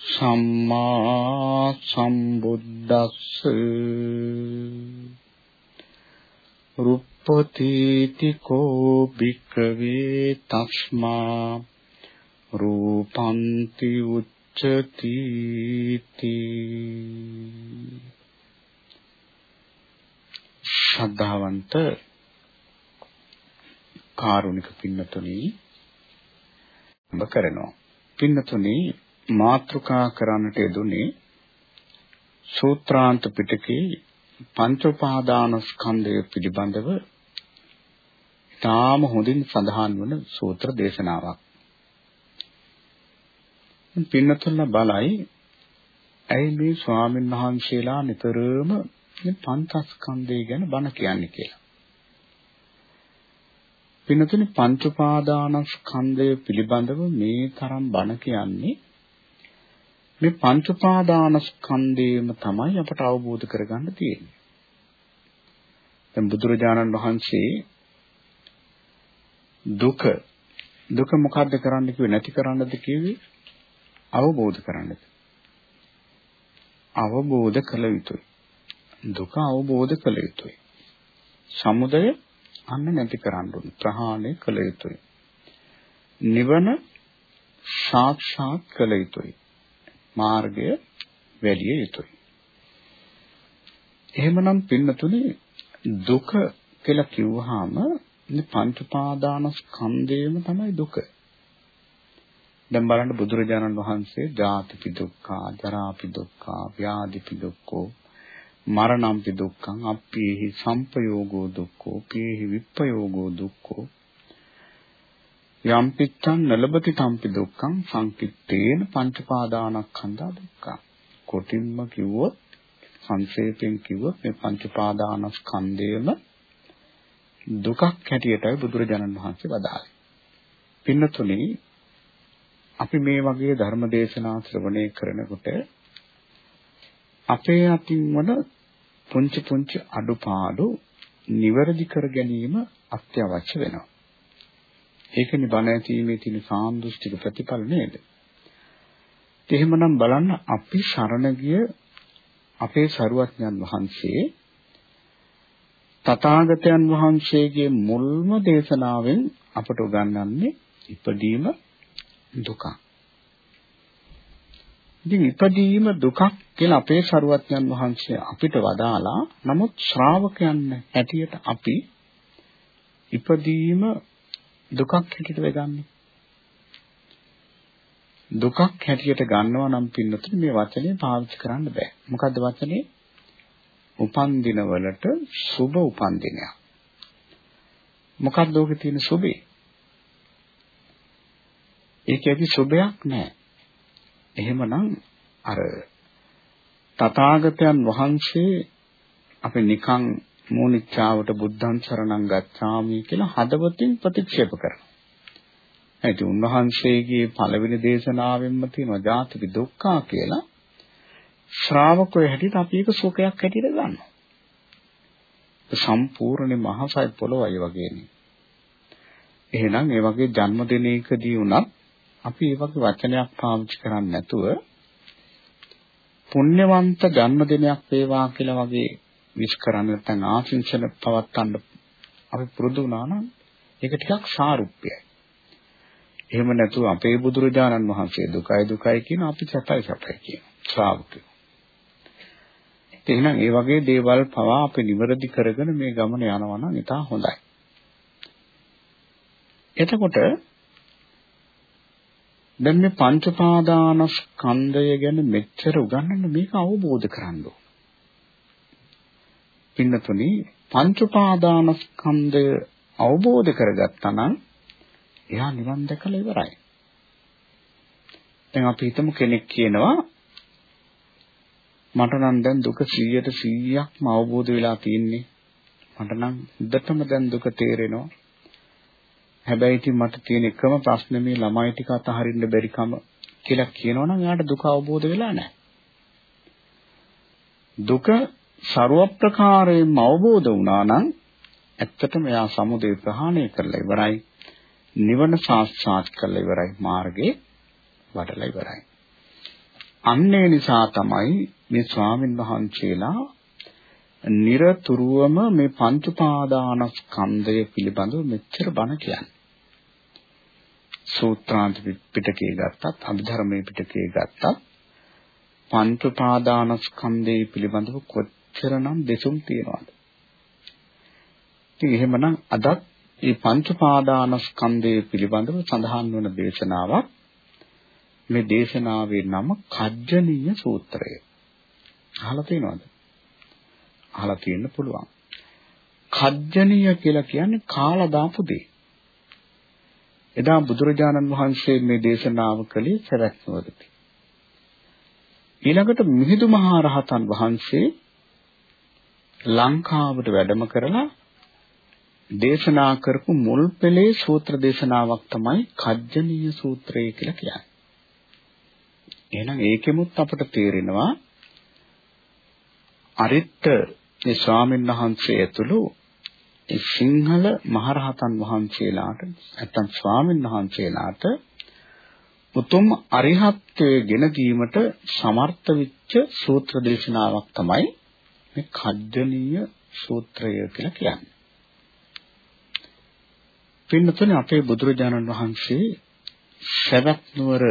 සම්මා සම්බුද්දස්ස. රුප්පතිති කෝ භික්ඛවේ තස්මා. රූපන්ති උච්චති ශ්‍රද්ධාවන්ත කාරුණික පින්නතුනි ඔබ කරනවා. පින්නතුනි මාතෘකා කරන්නට යෙදුනේ සූත්‍රාන්ත පිටකේ පංච උපාදාන ස්කන්ධය පිළිබඳව තාම හොඳින් සඳහන් වන සූත්‍ර දේශනාවක්. පින්නතුල්ල බලයි ඇයි මේ ස්වාමීන් වහන්සේලා නිතරම මේ පංචස්කන්ධය ගැන බණ කියන්නේ කියලා. පින්නතුනි පංච උපාදානස්කන්ධය පිළිබඳව මේ තරම් බණ කියන්නේ මේ පංච උපාදානස්කන්ධයම තමයි අපට අවබෝධ කරගන්න තියෙන්නේ. දැන් බුදුරජාණන් වහන්සේ දුක දුක මොකද්ද කරන්න කිව්වේ? නැති කරන්නද කිව්වේ? අවබෝධ කරන්නද? අවබෝධ කළ යුතුයි. දුක අවබෝධ කළ යුතුයි. සමුදය අන්න නැති කරන්න ඕන. ප්‍රහාණය කළ යුතුයි. නිවන සාක්ෂාත් කළ යුතුයි. මාර්ගය වැඩි යුතුයි. එහෙමනම් පින්නතුනේ දුක කියලා කිව්වහම මේ පංච උපාදානස්කන්ධයම තමයි දුක. දැන් බලන්න බුදුරජාණන් වහන්සේ ජාතිපි දුක්ඛා, ජරාපි දුක්ඛා, ව්‍යාධිපි දුක්ඛෝ, මරණම්පි දුක්ඛං, අප්පේහි සම්පයෝගෝ දුක්ඛෝ, පේහි විප්පයෝගෝ දුක්ඛෝ යම් පිච්ඡන් නලබති තම්පි දුක්ඛං සංකිට්ඨේන පංචපාදානස්කන්ධා දුක්ඛං කොටින්ම කිව්වොත් සංක්ෂේපයෙන් කිව්වොත් මේ පංචපාදානස්කන්ධයම දුකක් හැටියටයි බුදුරජාණන් වහන්සේ වදාළේ. පින්නතුනි අපි මේ වගේ ධර්ම දේශනා ශ්‍රවණය කරනකොට අපේ අතින් වන පුංචි පුංචි අඩුපාඩු නිවැරදි කර ගැනීම අත්‍යවශ්‍ය වෙනවා. ඒකනේ බණ ඇසීමේ තියෙන සාන්දෘෂ්ටික ප්‍රතිඵල නේද? එහෙමනම් බලන්න අපි සරණ ගිය අපේ සරුවත්ඥන් වහන්සේ තථාගතයන් වහන්සේගේ මුල්ම දේශනාවෙන් අපට උගන්වන්නේ ඉපදීම දුක. ඉතින් ඉපදීම දුකක් කියලා අපේ සරුවත්ඥන් වහන්සේ අපිට වදාලා නමුත් ශ්‍රාවකයන් හැටියට අපි ඉපදීම දුකක් හැටියට වෙගන්නේ. දුකක් හැටියට ගන්නවා නම් පින්නතුනි මේ වචනේ පාවිච්චි කරන්න බෑ. මොකද්ද වචනේ? උපන් දිනවලට සුබ උපන් දිනයක්. මොකක්ද ඔගේ තියෙන සුබේ? ඒකේදී සුබයක් නෑ. එහෙමනම් අර තථාගතයන් වහන්සේ අපි නිකන් මූනිච්ඡාවට බුද්ධං සරණං ගච්ඡාමි කියලා හදවතින් ප්‍රතික්ෂේප කරනවා. ඒත් උන්වහන්සේගේ පළවෙනි දේශනාවෙන්ම තියෙනවා ජාතික දුක්ඛා කියලා ශ්‍රාවකයෝ හැටියට අපි ඒක සුඛයක් හැටියට ගන්නවා. සම්පූර්ණ මහසයි පොළොවයි වගේනේ. එහෙනම් ඒ වගේ ජන්මදිනයකදී වුණත් අපි ඒ වගේ වචනයක් පාවිච්චි කරන්නේ නැතුව පුණ්‍යවන්ත ජන්මදිනයක් වේවා කියලා වගේ විශ් කරන්න නැත්නම් ආශිංසන පවත්තන්න අපි පුරුදු වුණා නම් ඒක ටිකක් සාරුප්‍යයි. එහෙම නැතුව අපේ බුදුරජාණන් වහන්සේ දුකයි දුකයි කියන අපි සැපයි සැපයි කියන ශ්‍රාවකයෝ. එහෙනම් ඒ වගේ දේවල් පවා අපි නිවැරදි කරගෙන මේ ගමන යනවා නම් ඉතා හොඳයි. එතකොට දැන් මේ පංච පාදානස්කන්ධය ගැන මෙච්චර උගන්වන්න මේක අවබෝධ කරගන්න ඕන. පින්නතුනි පංච උපාදානස්කන්ධය අවබෝධ කරගත්තා නම් එයා නිවන් දැකලා ඉවරයි. දැන් අපි හිතමු කෙනෙක් කියනවා මට නම් දැන් දුක 100ට 100ක්ම අවබෝධ වෙලා තියෙන්නේ. මට නම් හොඳටම දැන් දුක තේරෙනවා. හැබැයි ඉතින් මට තියෙන එකම ප්‍රශ්නේ මේ ළමයි ටික අතහරින්න බැරි කම කියලා කියනවනම් එයාට දුක අවබෝධ වෙලා නැහැ. දුක ਸਰව ප්‍රකාරයෙන්ම අවබෝධ වුණා නම් ඇත්තටම එයා සමුදය ප්‍රහාණය කරලා ඉවරයි. නිවන සාක්ෂාත් කරලා ඉවරයි. මාර්ගේ වඩලා ඉවරයි. අන්න ඒ නිසා තමයි මේ ස්වාමින් වහන්සේලා নিরතුරුවම මේ පංච පාදානස්කන්ධය පිළිබඳව මෙච්චර බණ කියන්නේ. සූත්‍රාන්ත පිටකේ ගත්තත් අභිධර්මයේ පිටකේ ගත්තත් පංච පාදානස්කන්ධය පිළිබඳව කොච්චරනම් දෙසුම් තියනවද? ඉතින් එහෙමනම් අදත් මේ පංච පාදානස්කන්ධය පිළිබඳව සඳහන් වන දේශනාවක් මේ දේශනාවේ නම කජ්ජනීය සූත්‍රය. අහලා තියෙනවද? අහලා තියෙන්න පුළුවන්. කජ්ජනීය කියලා කියන්නේ කාලා දාපු දේ. එදා බුදුරජාණන් වහන්සේ මේ දේශනාව කළේ සරත් නුවරදී. ඊළඟට මිහිඳු මහ රහතන් වහන්සේ ලංකාවට වැඩම කරලා දේශනා කරපු මුල් පෙළේ සූත්‍ර දේශනාවක් තමයි කජ්ජනීය සූත්‍රය කියලා කියන්නේ. එහෙනම් ඒකෙමුත් අපට තේරෙනවා අරිත්ත මේ ස්වාමීන් වහන්සේ ඇතුළු ඒ සිංහල මහරහතන් වහන්සේලාට නැත්තම් ස්වාමීන් වහන්සේලාට උතුම් අරිහත්ත්වයේ ගෙන දීමට සමර්ථ වෙච්ච සූත්‍ර දේශනාවක් තමයි මේ කද්දනීය සූත්‍රය කියලා කියන්නේ. පින්නතුනේ අපේ බුදුරජාණන් වහන්සේ සවැත් නුවර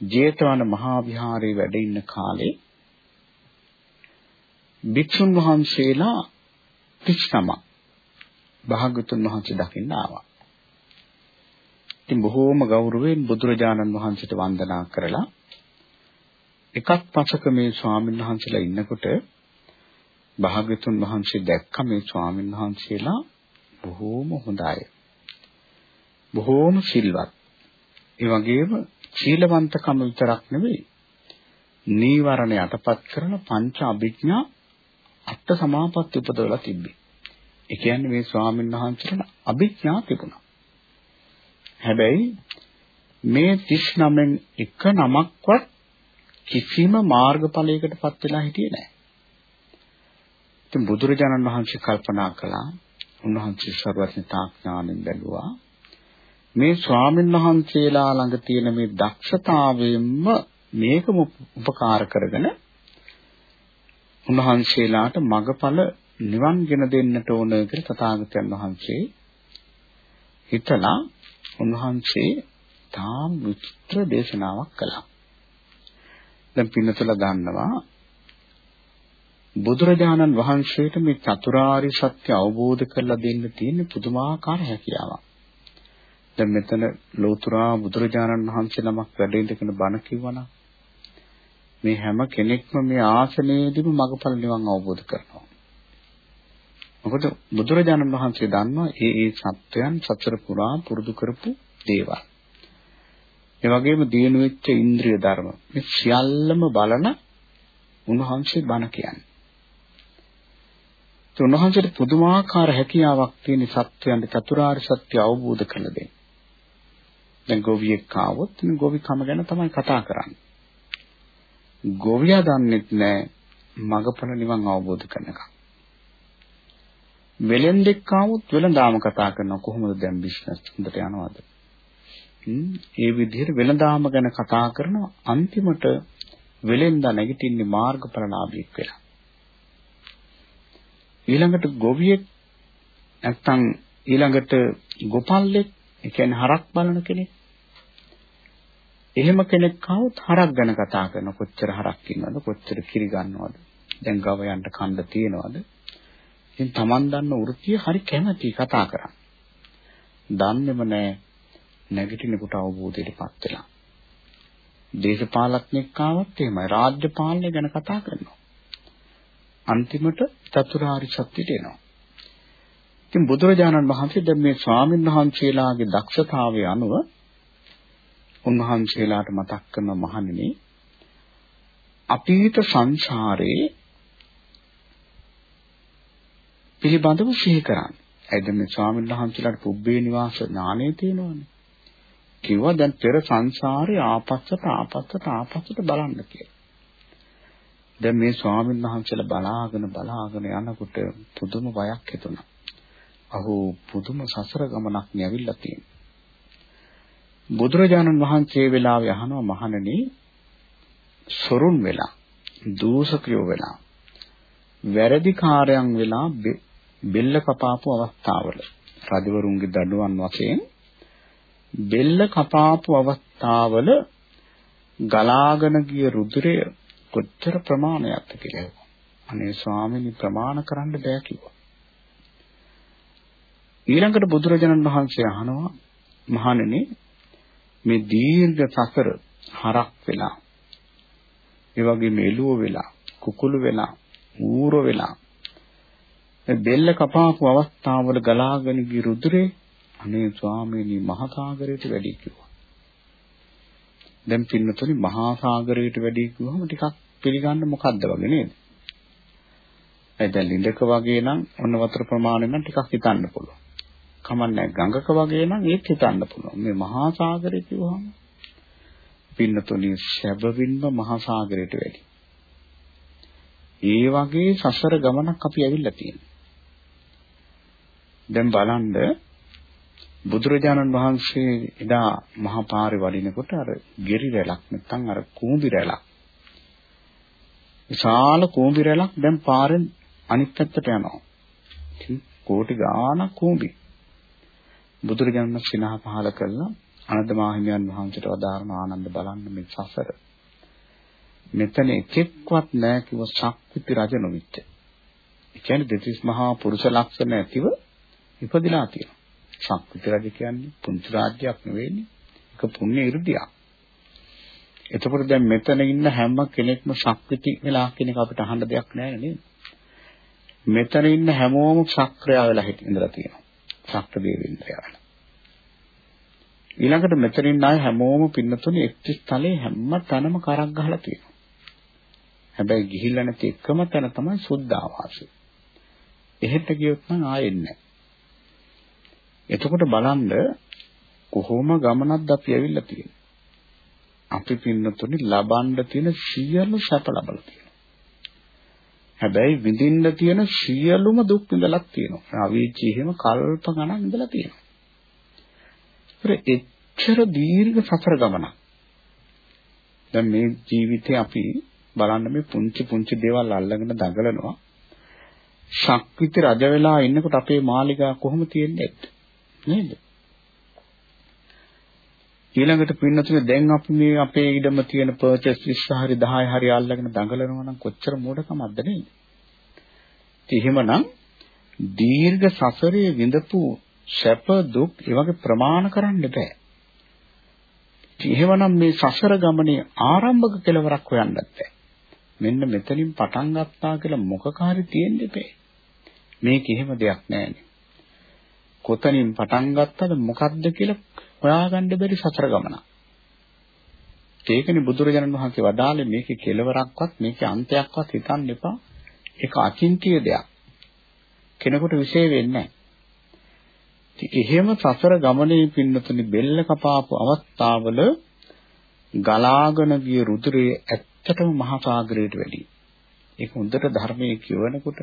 ජේතවන මහා විහාරයේ වැඩ ඉන්න කාලේ භික්ෂුන් වහන්සේලා 39 භාගතුන් වහන්සේ දකින්න ආවා. ඉතින් බොහෝම ගෞරවයෙන් බුදුරජාණන් වහන්සේට වන්දනා කරලා එකක් පසක මේ ස්වාමීන් වහන්සේලා ඉන්නකොට භාග්‍යතුන් වහන්සේ දැක්ක මේ ස්වාමීන් වහන්සේලා බොහෝම හොඳ අය. බොහෝම සිල්වත්. ඒ වගේම සීලවන්තකම විතරක් නෙවෙයි නීවරණ යටපත් කරන පංච අභිඥා අට සමාපatti උපදවලා තිබ්බේ. ඒ කියන්නේ මේ ස්වාමීන් වහන්සේට අභිඥා තිබුණා. හැබැයි මේ 39න් එක නමක්වත් කිසිම මාර්ගඵලයකටපත් වෙලා හිටියේ නැහැ. ඉතින් බුදුරජාණන් වහන්සේ කල්පනා කළා උන්වහන්සේ සර්වඥතා ඥාණයෙන් බැලුවා මේ ස්වාමීන් වහන්සේලා ළඟ තියෙන මේ දක්ෂතාවයෙන්ම මේකම උපකාර කරගෙන උන්වහන්සේලාට මගඵල නිවන්ගෙන දෙන්නට ඕන කියලා තථාගතයන් වහන්සේ හිතලා උන්වහන්සේ තාම විචිත්‍ර දේශනාවක් කළා. දැන් පින්නතල ගන්නවා බුදුරජාණන් වහන්සේට මේ චතුරාර්ය සත්‍ය අවබෝධ කරලා දෙන්න තියෙන පුදුමාකාර හැකියාවක්. දැන් මෙතන ලෝතුරා බුදුරජාණන් වහන්සේ නමක් වැඩ ඉඳගෙන බණ කිව්වනම් මේ හැම කෙනෙක්ම මේ ආසනයේදීම මගපල නිවන් අවබෝධ කරනවා. මොකද බුදුරජාණන් වහන්සේ දන්නවා ඒ ඒ සත්‍යයන් සතර පුරා පුරුදු කරපු දේවල්. ඒ වගේම දිනු වෙච්ච ඉන්ද්‍රිය ධර්ම මේ සියල්ලම බලන උන්වහන්සේ බණ කියන්නේ. ඒ උන්වහන්සේට පුදුමාකාර හැකියාවක් තියෙන සත්‍යයන් චතුරාර්ය සත්‍ය අවබෝධ කරලා දෙන්න. දැන් ගෝවියෙක් ආවොත් මේ ගෝවිකම ගැන තමයි කතා කරන්නේ. ගෝවියා දන්නෙත් නෑ මගපල නිවන් අවබෝධ කරනකම්. වෙලෙන්දෙක් ආවොත් වෙලඳාම කතා කරනවා කොහොමද දැන් බිස්නස් හොඳට යනවද? ඒ විදිහට වෙලඳාම ගැන කතා කරන අන්තිමට වෙලෙන්දා නැගිටින්නේ මාර්ගඵලලාභීක් වෙලා. ඊළඟට ගොවියෙක් නැත්තම් ඊළඟට ගොපල්ලෙක් ඒ කියන්නේ හරක් බලන කෙනෙක්. එහෙම කෙනෙක් ආවොත් හරක් ගැන කතා කරන කොච්චර හරක් ඉන්නවද කොච්චර කිරි ගන්නවද දැන් ගවයන්ට කන්න තියනවද ඉතින් Taman දන්න වෘත්තිය හරි කැමැති කතා කරන්න. දන්නේම නැහැ නැගිටිනකොට අවබෝධයටපත් වෙලා. දේශපාලඥෙක් ආවත් එහෙමයි රාජ්‍ය පාලනය ගැන කතා කරනවා. අන්තිමට චතුරාර්ය සත්‍යයට එනවා. ඉතින් බුදුරජාණන් වහන්සේ දැන් මේ ස්වාමීන් වහන්සේලාගේ දක්ෂතාවය අනුව උන්වහන්සේලාට මතක් කරන මහණෙනි අතීත සංසාරේ පිළිබඳව සිහි කරන්න. එයිද මේ ස්වාමීන් වහන්සේලාට පුබ්බේ නිවාස ඥානෙ තියෙනවනේ. කිව්වා දැන් පෙර සංසාරේ ආපස්සට ආපස්සට ආපස්සට බලන්න කියලා. දැන් මේ ස්වාමීන් වහන්සේලා බලාගෙන බලාගෙන යනකොට පුදුම බයක් හිතුණා. අහෝ පුදුම සසර ගමනක් නැවිලා තියෙනවා. බුදුරජාණන් වහන්සේ වෙලාවේ අහනවා මහණෙනි සොරුන් වෙලා දූෂකයෝ වෙලා වැරදි කාර්යයන් වෙලා බෙල්ල කපාපු අවස්ථාවල රජවරුන්ගේ දඩුවන් වශයෙන් බෙල්ල කපාපු අවස්ථාවල ගලාගෙන ගිය රුධිරය කොච්චර ප්‍රමාණයක්ද කියලා. අනේ ස්වාමීනි ප්‍රමාණ කරන්න බෑ කිව්වා. ඊළඟට බුදුරජාණන් වහන්සේ අහනවා මහණෙනි මේ දීර්ඝ සසර හරක් වෙලා ඒ වගේම එළුව වෙලා කුකුළු වෙලා ඌර වෙලා මේ බෙල්ල කපාපු අවස්ථාවල ගලාගෙන ගිය රුධිරේ අනේ ස්වාමීනි මහා සාගරයට වැඩි කිව්වා. දැන් පින්නතුනි මහා සාගරයට වැඩි කිව්වම ටිකක් පිළිගන්න මොකද්ද වගේ නේද? ඒ දැන් ලිඳක වගේ නම් ඔන්න වතුර ප්‍රමාණය නම් ටිකක් හිතන්න පුළුවන්. කමන්නේ ගඟක වගේ නම් ඒත් හිතන්න පුළුවන්. මේ මහා සාගරය කිව්වහම පින්නතුනි සැබවින්ම මහා සාගරයට වැඩි. ඒ වගේ සසර ගමනක් අපි ඇවිල්ලා තියෙනවා. දැන් බලන්න බුදුරජාණන් වහන්සේ එදා මහා පාරේ වඩිනකොට අර ගෙරි රැලක් නැත්නම් අර කූඹි රැලක් විශාල කූඹි රැලක් දැන් පාරෙන් අනිත් පැත්තට යනවා. කෝටි ගාණක් කූඹි. බුදුරජාණන් සිනහ පහල කළා අනන්ත මාහිමියන් වහන්සේට වදාරන ආනන්ද බලන්න මේ සසර. මෙතන එකෙක්වත් නැහැ කිව්ව ශක්තිති රජ නොවිච්ච. ඒ කියන්නේ දෙතිස් මහා පුරුෂ ලක්ෂණ ඇතිව ඉපදිලා තියෙනවා. ශක්තිති රජ කියන්නේ පුංචි රාජ්‍යයක් නෙවෙයිනේ. ඒක පුණ්‍ය 이르දියක්. එතකොට දැන් මෙතන ඉන්න හැම කෙනෙක්ම ශක්තිති වෙලා කියන එක අපිට අහන්න දෙයක් නැහැ නේද? මෙතන ඉන්න හැමෝම ශක්‍රයා වෙලා හිටින් ඉඳලා තියෙනවා. ශක්‍ර දේවින්ද්‍රයා වෙලා. ඊළඟට මෙතනින් ආය හැමෝම පින්නතුනේ එක්ක ස්ථලේ හැම තැනම කරක් ගහලා තියෙනවා. හැබැයි ගිහිල්ලා නැති එකම තැන තමයි සුද්ධාවාසය. එහෙට ගියොත් නම් ආයෙන්නේ එතකොට බලන්න කොහොම ගමනක්ද අපි ඇවිල්ලා තියෙන්නේ. අපි පින්නතුනේ ලබන්න තියෙන සියලු සැප ලබලා තියෙනවා. හැබැයි විඳින්න තියෙන සියලුම දුක් විඳලා තියෙනවා. අවීචි එහෙම කල්ප ගණන් ඉඳලා තියෙනවා. එච්චර දීර්ඝ සසර ගමනක්. දැන් මේ ජීවිතේ අපි බලන්න මේ පුංචි පුංචි දේවල් අල්ලගෙන දඟලනවා. ශක්විත රජ වෙලා ඉන්නකොට අපේ මාලිගා කොහොම තියෙන්නේ නේද? ඊළඟට පින්නතුනේ දැන් අපි මේ අපේ ඉඩම තියෙන පර්චේස් 20 හරි 10 හරි අල්ලගෙන දඟලනවා නම් කොච්චර මෝඩකමක්ද නේද? ඉතින් එහෙමනම් දීර්ඝ සසරේ විඳපු සැප දුක් ඒ වගේ ප්‍රමාණ කරන්න බෑ. එහෙමනම් මේ සසර ගමනේ ආරම්භක කෙලවරක් හොයන්නත් බෑ. මෙන්න මෙතනින් පටන් ගත්තා කියලා මොකක හරි තියෙන්න බෑ. මේක එහෙම දෙයක් නෑනේ. කොතනින් පටන් ගත්තද මොකද්ද කියලා හොයාගන්න බැරි සසර ගමන. ඒකනේ බුදුරජාණන් වහන්සේ වදාළේ මේකේ කෙලවරක්වත් මේකේ අන්තයක්වත් හිතන්න එපා. ඒක අචින්තිය දෙයක්. කෙනෙකුට විශේෂ වෙන්නේ නැහැ. එහෙම සසර ගමනේ පින්නතුනි බෙල්ල කපාපු අවස්ථාවල ගලාගෙන ගිය රුධිරයේ ඇත්තටම මහා සාගරයට වැඩි. ඒක හොඳට ධර්මයේ කියවනකොට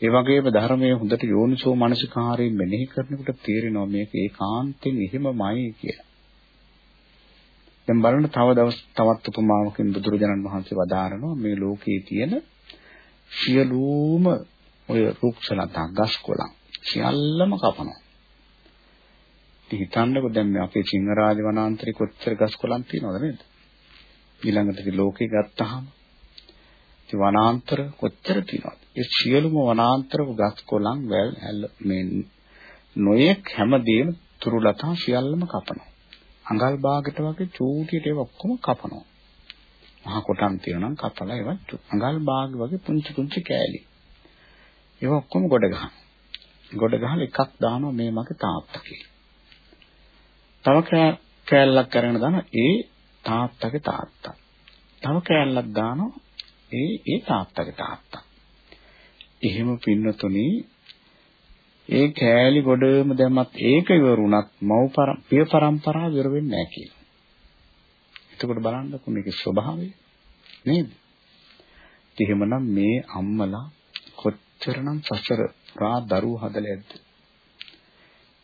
ඒ වගේම ධර්මයේ හොඳට යෝනිසෝ මනසිකාරයෙන් මෙනෙහි කරනකොට තේරෙනවා මේක ඒකාන්තයෙන් එහෙමමයි කියලා. දැන් බලන්න තව දවස් තවත් උපමාවකින් බුදුරජාණන් වහන්සේ වදාරනවා මේ ලෝකයේ තියෙන සියලුම ඔය රුක්ෂ ලතා ගස් කොළන් සියල්ලම කපනවා. ඉතින් හිතන්නකෝ දැන් මේ අපේ සිංහරාජ වනාන්තරේ කොච්චර ගස් කොළන් තියෙනවද නේද? ඊළඟට ලෝකේ ගත්තාම ඉතින් වනාන්තර කොච්චර තියෙනවද? ඒ සියලුම වනාන්තර ගස් කොළන් වැල් ඇල් මේ නොයෙක් හැමදේම තුරුලතා සියල්ලම කපනවා. අඟල් භාගයට වගේ චූටියට ඒවා ඔක්කොම කපනවා. මහා කොටන් තියෙනවා නම් කපලා ඒවා අඟල් භාග වගේ පුංචි පුංචි කෑලි. ඒවා ඔක්කොම ගොඩ ගහනවා. ගොඩ ගහලා එකක් දානවා මේ මගේ තාත්තා කියලා. තව කෑල්ලක් අරගෙන දාන ඒ තාත්තගේ තාත්තා. තව කෑල්ලක් දානවා ඒ ඒ තාත්තගේ තාත්තා. එහෙම පින්නතුනි ඒ කෑලි ගොඩම දැම්මත් ඒක ඉවරුණත් මව් පිය પરම්පරාව ඉවර වෙන්නේ නැහැ කියලා. එතකොට බලන්නකො මේකේ ස්වභාවය නේද? එහෙමනම් මේ අම්මලා කොච්චරනම් සසර රා දරුවෝ හදලා ඇද්ද?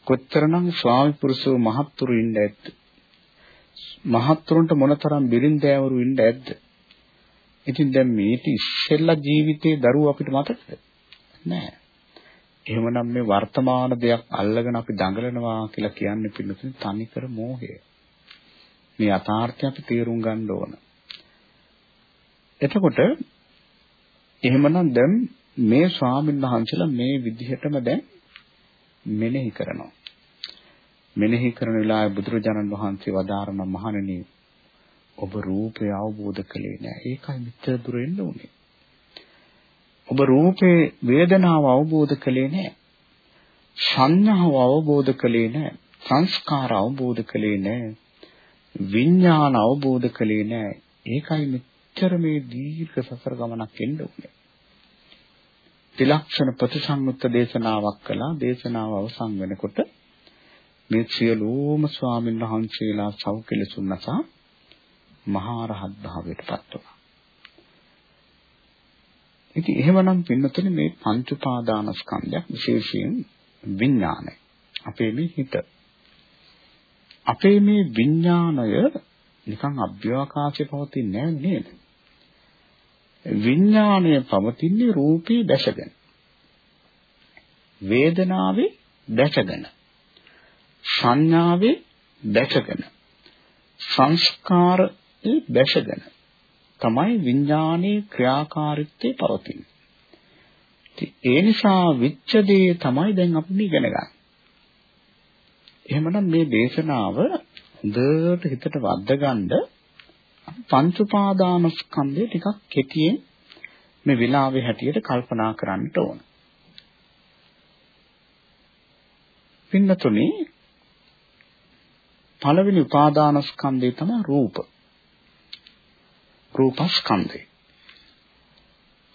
කොච්චරනම් ස්වාමි පුරුෂෝ මහත්තුරු ඉන්න ඇද්ද? මහත්තුරුන්ට මොනතරම් බිරින්දෑවරු ඉන්න ඇද්ද? ඉතින් දැන් මේටි ඉස්සෙල්ලා ජීවිතේ දරුවෝ අපිට මතකද? නෑ. එහෙමනම් මේ වර්තමාන දෙයක් අල්ලගෙන අපි දඟලනවා කියලා කියන්නේ පිළිතුරු තනිකර මෝහය. මේ යථාර්ථය අපි තේරුම් ගන්න ඕන. එතකොට එහෙමනම් දැන් මේ ස්වාමීන් වහන්සේලා මේ විදිහටම දැන් මෙනෙහි කරනවා. මෙනෙහි කරන වෙලාවේ බුදුරජාණන් වහන්සේ වදාරන මහණෙනි ඔබ රූපය අවබෝධ කළේ නෑ. ඒකයි මෙච්චර දුර එන්න උනේ. ඔබ රූපේ වේදනාව අවබෝධ කළේ නෑ. සංඥාව අවබෝධ කළේ නෑ. සංස්කාර අවබෝධ කළේ නෑ. විඥාන අවබෝධ කළේ නෑ. ඒකයි මෙච්චර මේ දීර්ඝ සසර ගමනක් එන්න උනේ. ත්‍රිලක්ෂණ ප්‍රතිසංයුක්ත දේශනාවක් කළා. දේශනාව අවසන් වෙනකොට මේ සියලුම ස්වාමීන් වහන්සේලා සෞඛ්‍යලසුන් නැසා මහා රහත් භාවයට පත් වුණා. ඉතින් එහෙමනම් පින්නතුනේ මේ පංච උපාදානස්කන්ධයක් විශේෂයෙන් විඥානය. අපේ මේ හිත. අපේ මේ විඥානය නිකන් අභ්‍යවකාශයේ පවතින්නේ නැහැ නේද? විඥානය පවතින්නේ රූපේ දැසගෙන. වේදනාවේ දැසගෙන. සංඥාවේ දැසගෙන. සංස්කාරේ දැසගෙන. තමයි විඥානයේ ක්‍රියාකාරීත්වය පවතින්නේ. ඒ නිසා විච්ඡදේ තමයි දැන් අපි ඉගෙන ගන්න. එහෙමනම් මේ දේශනාව හොඳට හිතට වද්දගන්න පංච උපාදානස්කන්ධය ටිකක් කෙටියෙන් මේ විලාවේ හැටියට කල්පනා කරන්න ඕන. පින්නතුනේ පළවෙනි උපාදානස්කන්ධය තමයි රූප. රූපස්කන්ධය.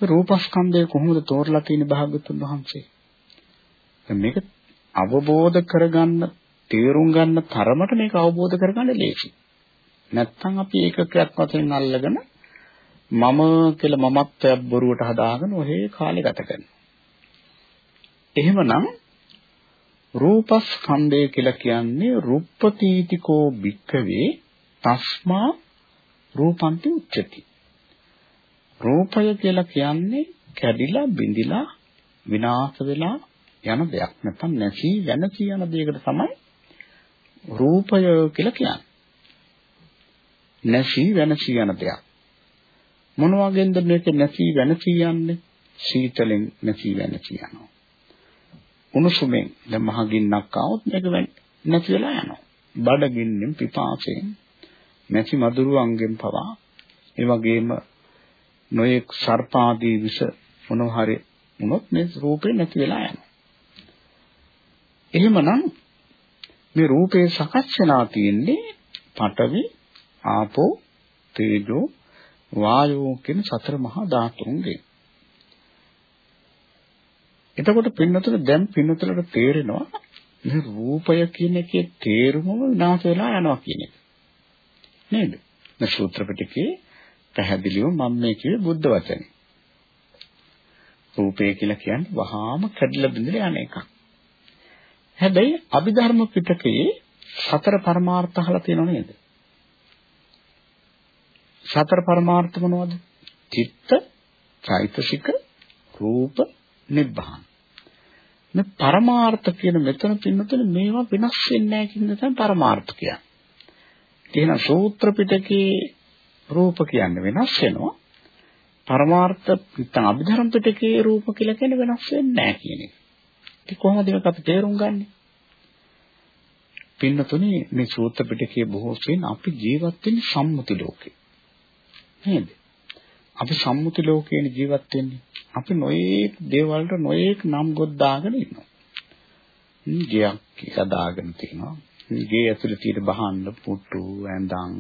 රූපස්කන්ධය කොහොමද තෝරලා තියෙන භාගතුන් වහන්සේ? මේක අවබෝධ කරගන්න, තේරුම් ගන්න තරමට මේක අවබෝධ කරගන්න ලේසි. නැත්තම් අපි ඒකකයක් වශයෙන් අල්ලගෙන මම කියලා මමත්වයක් බොරුවට හදාගෙන ඔහේ කාලේ ගත කරනවා. එහෙමනම් රූපස්කන්ධය කියලා කියන්නේ රුප්පතීතිකෝ භික්කවේ තස්මා රූපන්ති උච්චති. රූපය කියලා කියන්නේ කැඩිලා බිඳිලා විනාශ වෙලා යන දෙයක්. නැත්නම් නැසී වෙනසී යන දෙයකට තමයි රූපය කියලා කියන්නේ. නැසී වෙනසී යන දෙයක්. මොන වගේන්ද මේක නැසී වෙනසී යන්නේ? සීතලෙන් නැසී වෙනසී යනවා. උණුසුමෙන් දැන් මහ ගින්නක් ආවොත් මේක නැති වෙලා යනවා. බඩගින්නෙන් පිපාසයෙන් නැති මදුරුවන්ගෙන් පවා ඒ වගේම නොයෙක් සර්පාදී විස මොනවා හරි වුණොත් මේ රූපේ නැති වෙලා යනවා. එහෙමනම් මේ රූපේ සකස් වෙනා තියෙන්නේ පඨවි, ආපෝ, තේජෝ, වායෝ කියන සතර මහා ධාතුන්ගෙන්. එතකොට පින්නතුල දැන් පින්නතුලට තේරෙනවා මේ රූපය කියන එකේ තේරුමම විනාශ වෙලා යනවා කියන එක. නේද? මේ සූත්‍ර පිටකේ පැහැදිලිව මම මේ කිව්වේ බුද්ධ වචනේ. රූපය කියලා කියන්නේ වහාම කැඩලා බිඳලා යන එකක්. හැබැයි අභිධර්ම පිටකේ සතර පරමාර්ථ අහලා තියෙනව නේද? සතර පරමාර්ථ මොනවද? චිත්ත, චෛතසික, රූප, නිබ්බාන. මේ පරමාර්ථ කියන මෙතන පින්නතන මේවා වෙනස් වෙන්නේ නැහැ කියන එක තමයි පරමාර්ථ කියන්නේ. එහෙනම් සූත්‍ර පිටකේ රූප කියන්නේ වෙනස් වෙනවා. පරමාර්ථ නැත්නම් අභිධර්ම පිටකේ රූප කියලා කියන්නේ වෙනස් වෙන්නේ නැහැ කියන එක. ඉතින් කොහොමද මේක අපි තේරුම් ගන්නෙ? පින්නතුනේ මේ සූත්‍ර පිටකයේ බොහෝ සෙයින් අපි ජීවත් වෙන්නේ සම්මුති ලෝකේ. නේද? අපි සම්මුති ලෝකයේ ජීවත් වෙන්නේ. අපි නොයේක් දේවල්ට නොයේක් නම් ගොඩ දාගෙන ඉන්නවා. ගියක් හදාගෙන තිනවා. ගේ ඇතුලේ තියෙන බහන්න පුටු ඇඳන්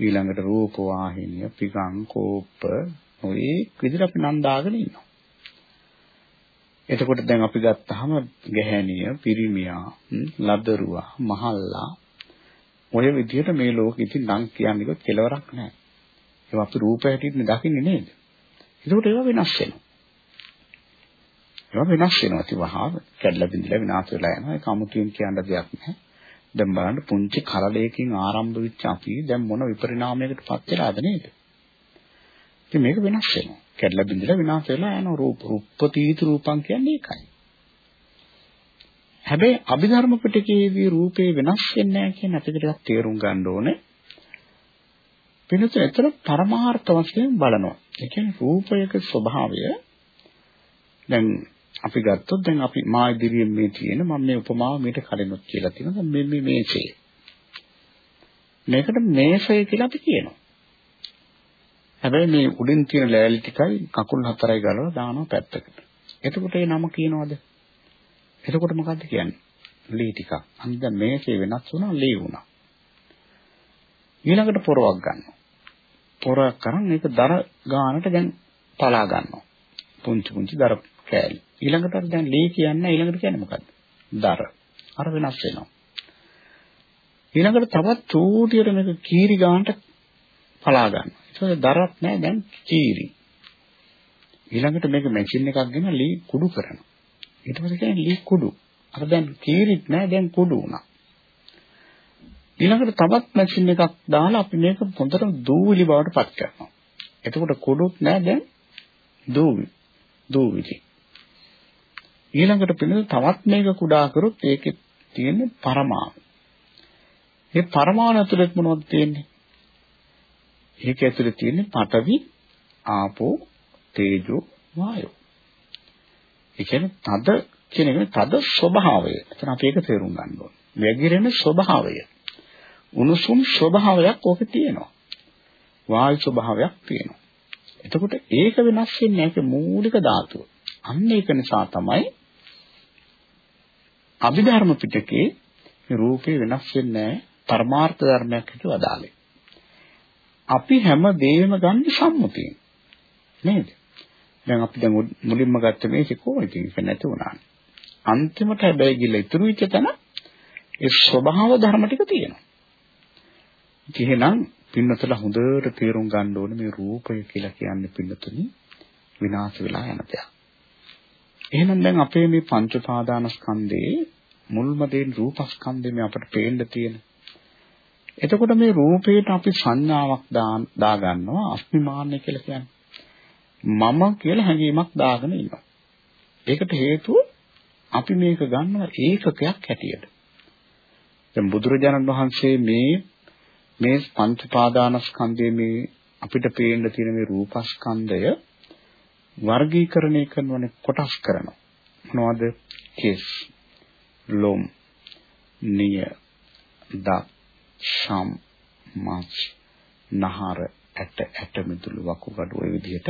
ඊළඟට රූප වාහිනිය, පිගං, කෝප්ප ඔය විදිහට අපි නන්දාගෙන ඉන්නවා. එතකොට දැන් අපි ගත්තාම ගැහැණිය, පිරිමියා, ලදරුවා, මහල්ලා ඔය විදිහට මේ ලෝකෙ ඉතින් නම් කියන්නේ කෙලවරක් නැහැ. ඒවා අපි රූප හැටියට දකින්නේ නේද? ඒකට ඒවා වෙනස් වෙනවා. ඒවා වෙනස් වෙනවා. ඉතින් වහා කැඩලා බිඳලා විනාශ වෙලා යනවා. ඒක අමුතුවෙන් කියන්න දෙයක් නැහැ. දැන් බලන්න පුංචි කරලයකින් ආරම්භ වෙච්ච අපි දැන් මොන විපරිණාමයකට පත් වෙලාද නේද? ඉතින් මේක වෙනස් වෙනවා. කැඩලා බිඳලා විනාශ වෙලා යන රූප රූපපතීති රූපං කියන්නේ ඒකයි. හැබැයි අභිධර්ම පිටකයේදී රූපේ වෙනස් වෙන්නේ නැහැ කියන අපිට ටිකක් තේරුම් ගන්න ඕනේ. පිළිතුර එතන පරමාර්ථ වශයෙන් බලනවා. ඒ කියන්නේ රූපයක ස්වභාවය දැන් අපි ගත්තොත් දැන් අපි මා ඉදිරියෙන් මේ තියෙන මම මේ උපමාව මීට කලිනුත් කියලා තියෙනවා. මේ මේ මේසේ. මේකට මේසය කියලා අපි කියනවා. හැබැයි මේ උඩින් තියෙන ලෑලි ටිකයි කකුල් හතරයි ගලවලා දානවා පැත්තකට. එතකොට ඒ නම කියනවද? එතකොට මොකද්ද කියන්නේ? ලී ටිකක්. අනිත් දැන් මේකේ වෙනස් වුණා ලී වුණා. ඊළඟට පොරවක් ගන්නවා. පොරක් කරන් ඒක දර ගානට දැන් පලා ගන්නවා. පුංචි පුංචි දර කෑලි. ඊළඟට අර දැන් ලී කියන්නේ ඊළඟට කියන්නේ මොකද්ද? දර. අර වෙනස් වෙනවා. ඊළඟට තවත් චූටියට මේක කීරි ගානට පලා ගන්නවා. ඒක දරක් නෑ දැන් කීරි. ඊළඟට මේක මැෂින් එකක් ගෙන ලී කුඩු කරනවා. ඊට පස්සේ කියන්නේ ලී කුඩු. අර දැන් කීරිත් නෑ දැන් කුඩු වුණා. ඊළඟට තවත් මැෂින් එකක් දාලා අපි මේක හොඳට දූවිලි බවට පත් කරනවා. එතකොට කුඩුත් නෑ දැන් දූවිලි. දූවිලි. ඊළඟට පිළිද තවත් මේක කුඩා කරොත් ඒකේ තියෙන පරමාණු. මේ පරමාණු ඇතුළේ මොනවද තියෙන්නේ? ඒක ඇතුලේ තියෙන්නේ පඨවි, ආපෝ, තේජෝ, වායෝ. ඒ කියන්නේ තද කියන එක තද ස්වභාවය. එතන අපි ඒක තේරුම් ගන්න ඕනේ. වැగిරෙන ස්වභාවය. උණුසුම් ස්වභාවයක් ඕකේ තියෙනවා. වායු ස්වභාවයක් තියෙනවා. එතකොට ඒක වෙනස් වෙන්නේ ඒක මූලික ධාතුව. අන්න ඒක නිසා තමයි අභිධර්ම පිටකේ රූපේ වෙනස් වෙන්නේ නැහැ. පරමාර්ථ ධර්මයක් හිතුව අදාළේ. අපි හැම දෙයක්ම ගන්න සම්මුතියෙන්. නේද? දැන් අපි දැන් මුලින්ම ගත්ත මේක කොහොමද ඒක නැති වුණා. අන්තිමට හැබැයි ගිල ඉතුරු වෙච්ච තැන ඒ ස්වභාව ධර්ම ටික තියෙනවා. එහෙනම් පින්නතල හොඳට තේරුම් ගන්න ඕනේ මේ රූපය කියලා කියන්නේ පින්නතුනි විනාශ වෙලා යන දෙයක්. එහෙනම් දැන් අපේ මේ පංච පාදානස්කන්ධයේ මුල්ම දේ රූපස්කන්ධය මේ අපිට පේන්න තියෙනවා. එතකොට මේ රූපේට අපි සංඥාවක් දා ගන්නවා අස්මිමාන්නය කියලා කියන්නේ. මම කියලා හැඟීමක් දාගෙන ඉන්නවා. ඒකට හේතුව අපි මේක ගන්නවා ඒකකයක් හැටියට. දැන් බුදුරජාණන් වහන්සේ මේ මේ පංච පාදානස්කන්ධයේ මේ අපිට පේන්න තියෙන මේ රූපස්කන්ධය වර්ගීකරණය කරනවනේ කොටස් කරනවා. මොනවද? කෙස්, ලොම්, නිය, දත්, ශම් මාස් නහර ඇට ඇට මිදුළු වකුගඩු ඔය විදිහට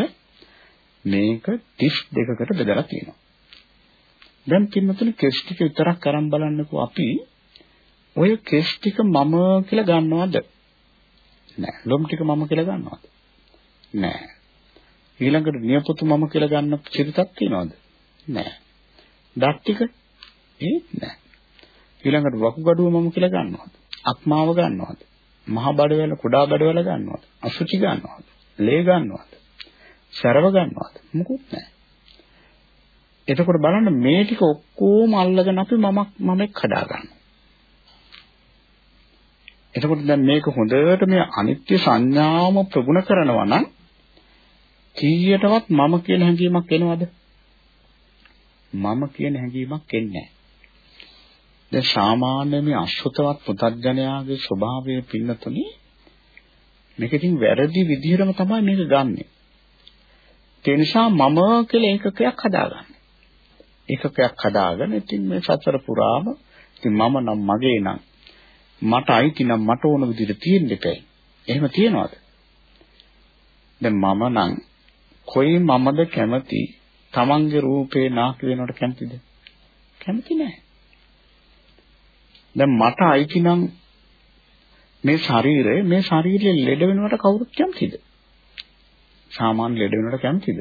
මේක 32කට බෙදලා තියෙනවා. දැන් පින්නතුනේ කෙස් ටික විතරක් අරන් බලන්නකෝ අපි ඔය කෙස් ටික මම කියලා ගන්නවද? නෑ. ලොම් ටික මම කියලා ගන්නවද? නෑ. ඊළඟට නියපොතු මම කියලා ගන්න චරිතක් තියනවද? නෑ. දත් ටික ඒත් නෑ. ඊළඟට වකුගඩුව මම කියලා ගන්නවද? අක්මාව ගන්නවද? මහ බඩවැල කුඩා බඩවැල ගන්නවද? අසුචි ගන්නවද? ලේ ගන්නවද? සරව ගන්නවද? මුකුත් නැහැ. එතකොට බලන්න මේ ටික ඔක්කොම අල්ලගෙන අපි මමක් මමෙක් හදා ගන්නවා. එතකොට දැන් මේක හොඳට මේ අනිත්‍ය සංඥාවම ප්‍රගුණ කරනවා නම් කීයටවත් මම කියන හැඟීමක් එනවද? මම කියන හැඟීමක් එන්නේ නැහැ. දැන් සාමාන්‍ය මේ අසුතවත් පුතඥයාගේ ස්වභාවය පින්නතුනි මේක ඉතින් වැරදි විදිහටම තමයි මේක ගන්නෙ. ඒ නිසා මම කියලා ඒකකයක් හදාගන්න. ඒකකයක් හදාගෙන ඉතින් මේ සතර පුරාම ඉතින් මම නම් මගේ නම් මට අයිති නම් මට ඕන විදිහට තියෙන්න එපයි. එහෙම තියනවාද? දැන් මම නම් කොයි මමද කැමති තමන්ගේ රූපේ නාකි වෙනවට කැමතිද? කැමති නැහැ. දැන් මට අයිති නම් මේ ශරීරය මේ ශරීරයෙන් ලෙඩ වෙනවට කවුරුත් කැමතිද? සාමාන්‍ය ලෙඩ වෙනවට කැමතිද?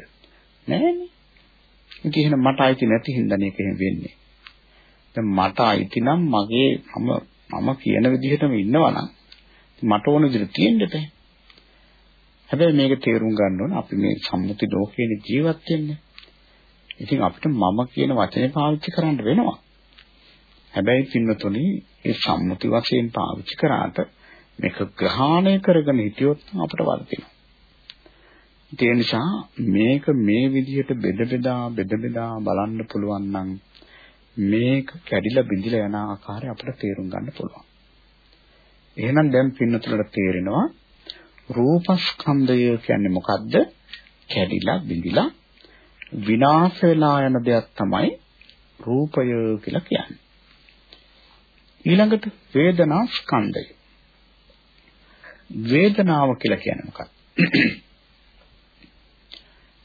නෑනේ. ඉතින් එහෙනම් මට අයිති නැති හින්දා මේක එහෙම වෙන්නේ. දැන් මට අයිති නම් මගේ මම මම කියන විදිහටම ඉන්නවා නම් මට ඕන විදිහට තියෙන්න බෑ. හැබැයි මේක තේරුම් ගන්න ඕන අපි මේ සම්මුති ලෝකයේ ජීවත් වෙන්නේ. ඉතින් අපිට මම කියන වචනේ පාවිච්චි කරන්න වෙනවා. හැබැයි පින්නතුනි ඒ සම්මුති වශයෙන් පාවිච්චි කරාට මේක ග්‍රහණය කරගෙන හිටියොත් අපිට වර්ධිනවා. ඒ නිසා මේක මේ විදිහට බෙද බෙදා බෙද බෙදා බලන්න පුළුවන් නම් මේක කැඩිලා බිඳිලා යන ආකාරය අපිට තේරුම් ගන්න පුළුවන්. එහෙනම් දැන් පින්නතුලට තේරෙනවා රූපස්කන්ධය කියන්නේ මොකද්ද? කැඩිලා බිඳිලා විනාශ වෙලා යන දෙයක් තමයි රූපය කියලා කියන්නේ. ඊළඟට වේදනා ස්කන්ධය. වේදනාව කියලා කියන්නේ මොකක්ද?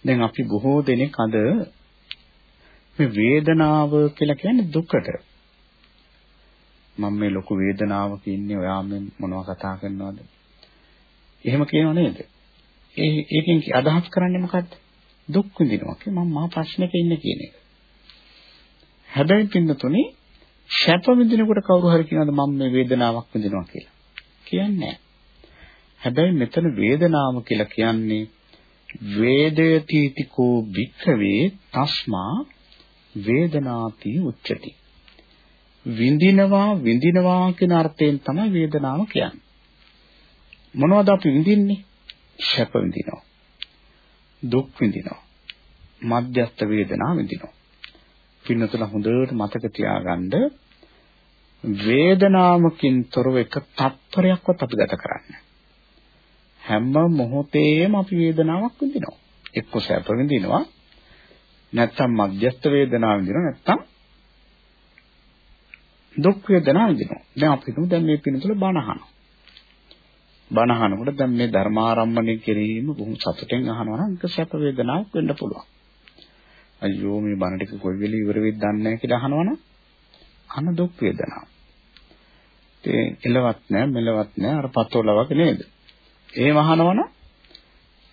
දැන් අපි බොහෝ දෙනෙක් අද මේ වේදනාව කියලා කියන්නේ දුකට. මම මේ ලොකු වේදනාවක ඉන්නේ ඔයා මේ මොනව කතා කරනවද? එහෙම කියනව නේද? ඒ ඒකෙන් අදහස් කරන්නේ මොකද්ද? දුක් විඳිනවා කියලා මම මා ප්‍රශ්නෙක ඉන්නේ කියන එක. හැබැයි පින්නතුනේ සැප විඳිනකොට කවුරු හරි කියනවද මම මේ වේදනාවක් විඳිනවා කියලා? කියන්නේ නැහැ. හැබැයි මෙතන වේදනාව කියලා කියන්නේ වේදයතිතිකෝ භික්ඛවේ තස්මා වේදනාති උච්චති. විඳිනවා විඳිනවා කියන අර්ථයෙන් තමයි වේදනාව කියන්නේ. මොනවද අපි විඳින්නේ? සැප විඳිනවා. දුක් විඳිනවා. මධ්‍යස්ථ වේදනා විඳිනවා. පින්නතුල හොඳට මතක තියාගන්න වේදනාවකින් තොරව එක තත්පරයක්වත් අපි ගත කරන්නේ. හැම මොහොතේම අපි වේදනාවක් විඳිනවා. එක්ක සැප විඳිනවා නැත්නම් මධ්‍යස්ථ වේදනාව විඳිනවා නැත්නම් දුක් වේදනාව විඳිනවා. දැන් අපි හිතමු දැන් මේ පිනතුල බණ අහනවා. බණ අහනකොට දැන් මේ ධර්මාරම්මණය කිරීම බොහොම සතුටෙන් අහනවා නම් ඒක සැප වේදනාවක් වෙන්න පුළුවන්. අයියෝ මේ බණ ටික කොයි වෙලේ ඉවර වෙයිද දන්නේ නැහැ කියලා අහනවනම් අන දුක් වේදනාව. ඒ එලවත් නැහැ මෙලවත් නැහැ අර පතෝල වගේ නේද? එහෙම අහනවනම්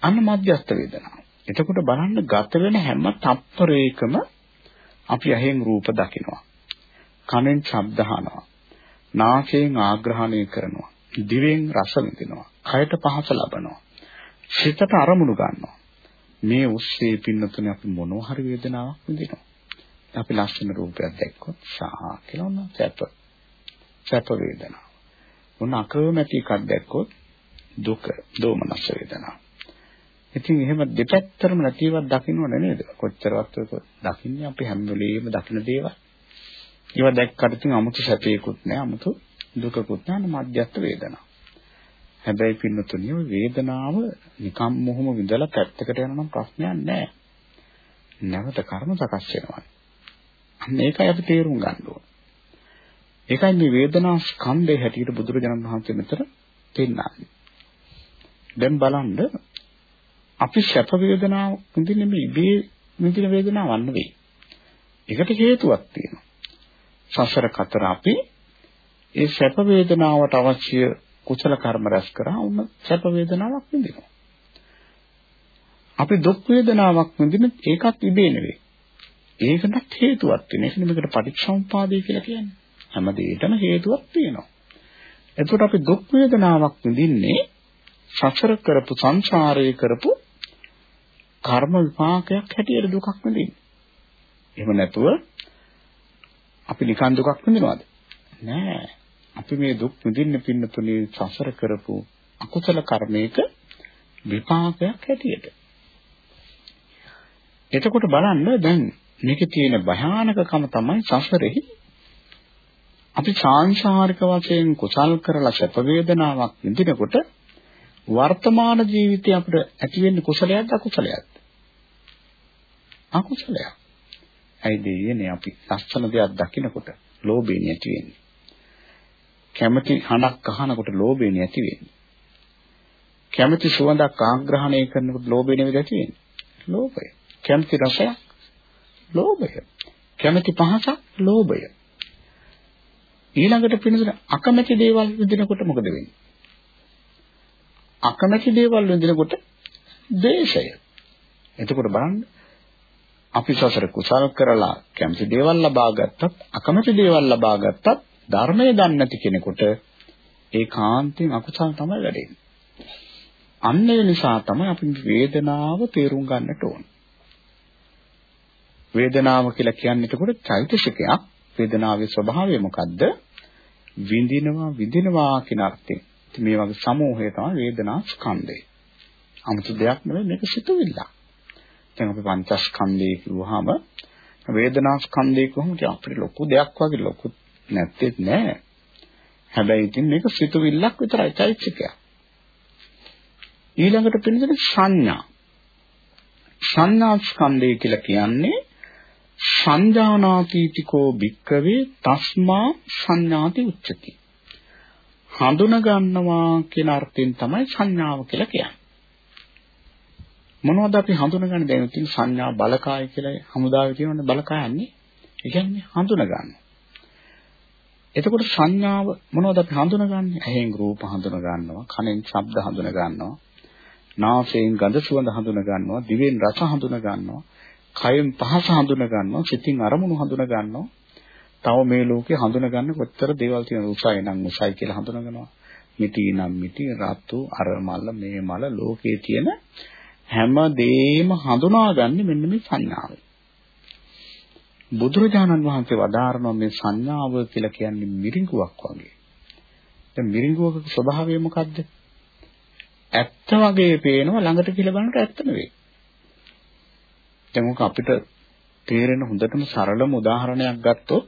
අන්න මධ්‍යස්ථ වේදනාව. එතකොට බලන්න ගත වෙන හැම තප්පරයකම අපි ඇහෙන් රූප දකිනවා. කනෙන් ශබ්ද අහනවා. නාසයෙන් ආග්‍රහණය කරනවා. දිවෙන් රස විඳිනවා. කයට පහස ලබනවා. සිතට අරමුණු ගන්නවා. මේ ඔස්සේ පින්නතුනේ අපි මොනවා හරි වේදනාවක් විඳිනවා. අපි ලස්සන රූපයක් දැක්කොත් සාහා කියලා නම් සැප. සැප වේදනාව. මොන අකමැති එකක් දැක්කොත් දුක, දෝමනස් වේදනාව. ඉතින් එහෙම දෙපැත්තරම නැතිවක් දකින්නව නේද? කොච්චරවත් දකින්නේ අපි හැම වෙලෙම දකින දේවල්. ඒවා දැක්කට ඉතින් 아무තු සැපේකුත් නැහැ, 아무තු දුකකුත් නැහැ, මධ්‍යස්ථ වේදනාව. හැබැයි පින්නතුනිය වේදනාව නිකම් මොහොම විඳලා පැත්තකට යනනම් ප්‍රශ්නයක් නැහැ. නැවත කර්ම සකස් වෙනවා. අන්න ඒකයි අපි තේරුම් ගන්න ඕන. ඒකයි මේ වේදනා ස්කන්ධය හැටියට බුදුරජාණන් වහන්සේ මෙතන පෙන්නන්නේ. දැන් බලන්න අපි සැප වේදනාව විඳින්නේ මේ ඉබේ විඳින වේදනාවක් නෙවෙයි. ඒකට හේතුවක් තියෙනවා. සසර කතර අපි ඒ සැප වේදනාවට අවශ්‍ය කුසල කර්ම රැස් කරා උන සැප වේදනාවක් විඳිනවා. අපි දුක් වේදනාවක් විඳින ඒකත් ඉබේ නෙවෙයි. ඒකටත් හේතුවක් තියෙනවා. ඒකනේ මේකට පටිච්චසමුපාදය කියලා කියන්නේ. හැම දෙයකටම හේතුවක් තියෙනවා. එතකොට අපි දුක් වේදනාවක් විඳින්නේ සසර කරපු සංසාරයේ කරපු කර්ම විපාකයක් හැටියට දුකක් විඳින්නේ. එහෙම නැතුව අපි නිකන් දුකක් විඳිනවද? නෑ. අපි මේ දුක් විඳින්න පින්නතුනේ සසර කරපු අකුසල කර්මයක විපාකයක් හැටියට. එතකොට බලන්න දැන් මේකේ තියෙන භයානකකම තමයි සසරෙහි අපි සාංශාරික වශයෙන් කුසල් කරලා සැප වේදනාවක් විඳිනකොට වර්තමාන ජීවිතේ අපිට ඇති වෙන්නේ කුසලයක්ද අකුසලයක්ද? අකුසලයක්. ඇයි දෙයනේ අපි ලස්සන දෙයක් දකිනකොට ලෝභය නැති වෙන්නේ. කැමති හඬක් අහනකොට ලෝභය නැති වෙන්නේ. කැමති සුවඳක් ආග්‍රහණය කරනකොට ලෝභය නෙවෙයි ඇති වෙන්නේ. ලෝභය. කැමති රසයක් ලෝභය. කැමති පහසක් ලෝභය. ඊළඟට පිනසන අකමැති දේවල් විඳිනකොට මොකද වෙන්නේ? අකමැති දේවල් විඳිනකොට ද්වේෂය. එතකොට බලන්න අපි සසර කුසල් කරලා කැමති දේවල් ලබා ගත්තත් අකමැති දේවල් ලබා ගත්තත් ධර්මය දන්නේ නැති කෙනෙකුට ඒකාන්තයෙන් අකුසල් තමයි වැඩෙන්නේ. අන්න ඒ නිසා තමයි අපි වේදනාව තේරුම් ගන්නට ඕන. වේදනාව කියලා කියන්නේ එතකොට චෛතසිකයක්. වේදනාවේ ස්වභාවය මොකද්ද? විඳිනවා විඳිනවා කියන අර්ථයෙන්. මේ වගේ සමූහය තමයි වේදනා ස්කන්ධය. 아무තු දෙයක් නෙවෙයි මේක සිතුවිල්ල. දැන් අපි පංචස්කන්ධය කිව්වහම වේදනා ස්කන්ධය කොහොමද අපිට ලොකු දෙයක් වගේ ලොකු නැත්තේ නෑ. හැබැයි ඉතින් මේක සිතුවිල්ලක් විතරයි චෛතසිකයක්. ඊළඟට පිළිදෙන සංඥා. සංඥා ස්කන්ධය කියලා කියන්නේ සංජානාතිතිකෝ භික්කවේ තස්මා සංඥාති උච්චති. හඳුන ගන්නවා කියන අර්ථයෙන් තමයි සංඥාව කියලා කියන්නේ. මොනවද අපි හඳුනගන්නේ දැන් ඉතින් සංඥා බලකාය කියලා හමුදාවේ කියනවනේ බලකායන්නේ. ඒ කියන්නේ හඳුන ගන්න. එතකොට සංඥාව මොනවද අපි හඳුනගන්නේ? ඇහෙන් රූප හඳුන ගන්නවා, කනෙන් ශබ්ද හඳුන ගන්නවා, නාසයෙන් ගඳ සුවඳ හඳුන ගන්නවා, දිවෙන් රස හඳුන ගන්නවා, කයෙන් පහස හඳුන ගන්නවා, සිතින් අරමුණු හඳුන ගන්නවා. තව මේ ලෝකේ හඳුන ගන්න කොතර දේවල් තියෙන උසයි නම් උසයි කියලා හඳුනගනවා. මිටි නම් මිටි, රතු, අර මල, මේ මල ලෝකේ තියෙන හැම දෙයක්ම හඳුනාගන්නේ මෙන්න මේ සංඥාවෙන්. බුදුරජාණන් වහන්සේ වදාारणව මේ සංඥාව කියලා කියන්නේ මිරිඟුවක් වගේ. දැන් මිරිඟුවක ස්වභාවය මොකද්ද? ඇත්ත වගේ පේනවා ළඟට කියලා බලනකොට ඇත්ත නෙවෙයි. දැන් මොක අපිට තේරෙන හොඳටම සරලම උදාහරණයක් ගත්තොත්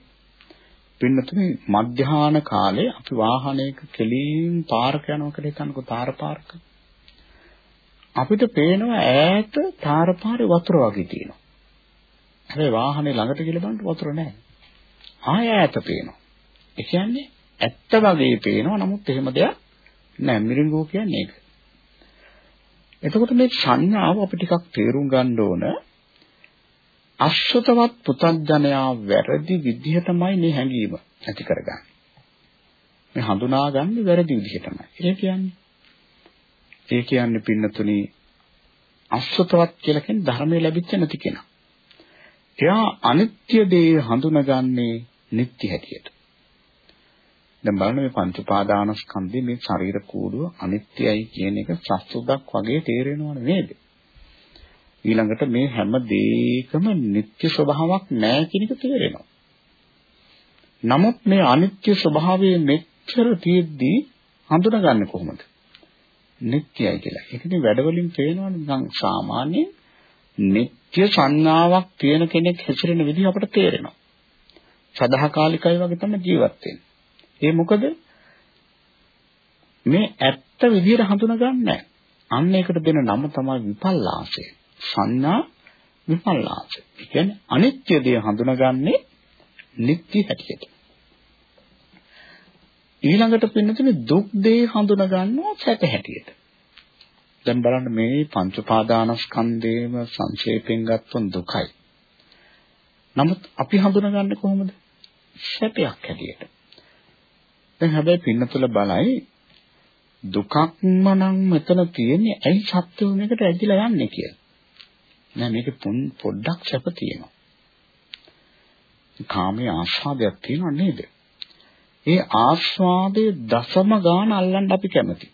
පින්නතුනේ මධ්‍යහාන කාලේ අපි වාහනයක කෙලින් පාරක යනවා කියලා හිතන්නකෝ තාර පාරක. අපිට පේනවා ඈත තාර පාරේ වතුර වගේ තියෙනවා. හැබැයි වාහනේ ළඟට ගිහලා බලනකොට වතුර නැහැ. ආය ඈත පේනවා. ඒ කියන්නේ ඇත්ත වගේ පේනවා නමුත් එහෙම දෙයක් නැහැ. මිරිඟුව කියන්නේ ඒක. එතකොට මේ සංඥාව අපි ටිකක් තේරුම් ගන්න ඕන. අශ්‍රතවත් පුතග්ජනයා වැරදි විදිහටමයි මේ හැඟීම ඇති කරගන්නේ. මේ හඳුනාගන්නේ වැරදි විදිහටමයි. ඒ කියන්නේ ඒ කියන්නේ පින්නතුනි අශ්‍රතවත් කියලා කියන්නේ ධර්මයේ ලැබිච්ච නැති කෙනා. එයා අනිත්‍ය දේ හඳුනගන්නේ නිට්ටි හැටියට. දැන් බලන්න මේ පංච උපාදානස්කන්ධේ මේ ශරීර කූඩුව අනිත්‍යයි කියන එක සස්තුදක් වගේ තේරෙනවනේ නේද? ඊළඟට මේ හැම දෙයකම නිට්ටය ස්වභාවයක් නැහැ කියන එක තේරෙනවා. නමුත් මේ අනිත්‍ය ස්වභාවයේ මෙච්චර තියෙද්දී හඳුනගන්නේ කොහොමද? නිට්ටයයි කියලා. ඒක ඉතින් වැඩවලින් පේනවනේ නිකන් සාමාන්‍යයෙන් නිත්‍ය සංඥාවක් තියෙන කෙනෙක් හැසිරෙන විදිහ අපට තේරෙනවා. සදාකාලිකයි වගේ තමයි ජීවත් වෙන්නේ. ඒ මොකද මේ ඇත්ත විදිහට හඳුනගන්නේ අන්න ඒකට දෙන නම තමයි විපල්ලාසය. සංඥා විපල්ලාසය. ඒ කියන්නේ අනිත්‍ය දේ හඳුනගන්නේ නිත්‍ය හැටියට. ඊළඟට පින්නතුනේ දුක් දේ හඳුනගන්නවා සැප හැටියට. දැන් බලන්න මේ පංච පාදානස්කන්ධේම සංක්ෂේපයෙන් ගත්තොත් දුකයි. නමුත් අපි හඳුනගන්නේ කොහොමද? සැපයක් හැටියට. දැන් හැබැයි පින්නතුල බලයි දුකක්ම නම් මෙතන තියෙන්නේ ඇයි සත්‍ය මේකට ඇදිලා යන්නේ කියලා. නෑ මේක පොඩ්ඩක් සැප තියෙනවා. කාමයේ ආස්වාදයක් තියෙනව නේද? ඒ ආස්වාදයේ දසම ගාන අල්ලන්න අපි කැමති.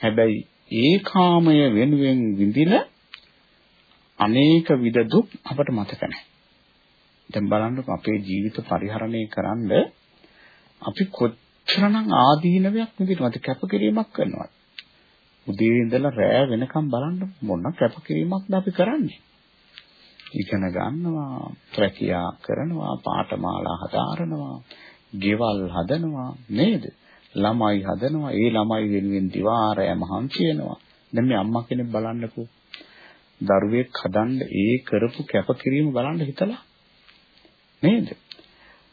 හැබැයි ඒ කාමය වෙනුවෙන් විඳින අනේක විද දුක් අපට මතක නැහැ. දැන් බලන්නකො අපේ ජීවිත පරිහරණය කරන්න අපි කොච්චරනම් ආදීනවයක් විඳිනවද කැපකිරීමක් කරනවද? උදේ ඉඳලා රෑ වෙනකම් බලන්න මොන කැපකිරීමක්ද අපි කරන්නේ? ඉගෙන ගන්නවා, ප්‍රතියා කරනවා, පාඨමාලා හදාරනවා, ගෙවල් හදනවා නේද? ළමයි හදනවා ඒ ළමයි වෙනුවෙන් දිවාරය මහන්සි වෙනවා දැන් මේ අම්මා කෙනෙක් බලන්නකෝ. දරුවෙක් හදන්න ඒ කරපු කැපකිරීම බලන්න හිතලා. නේද?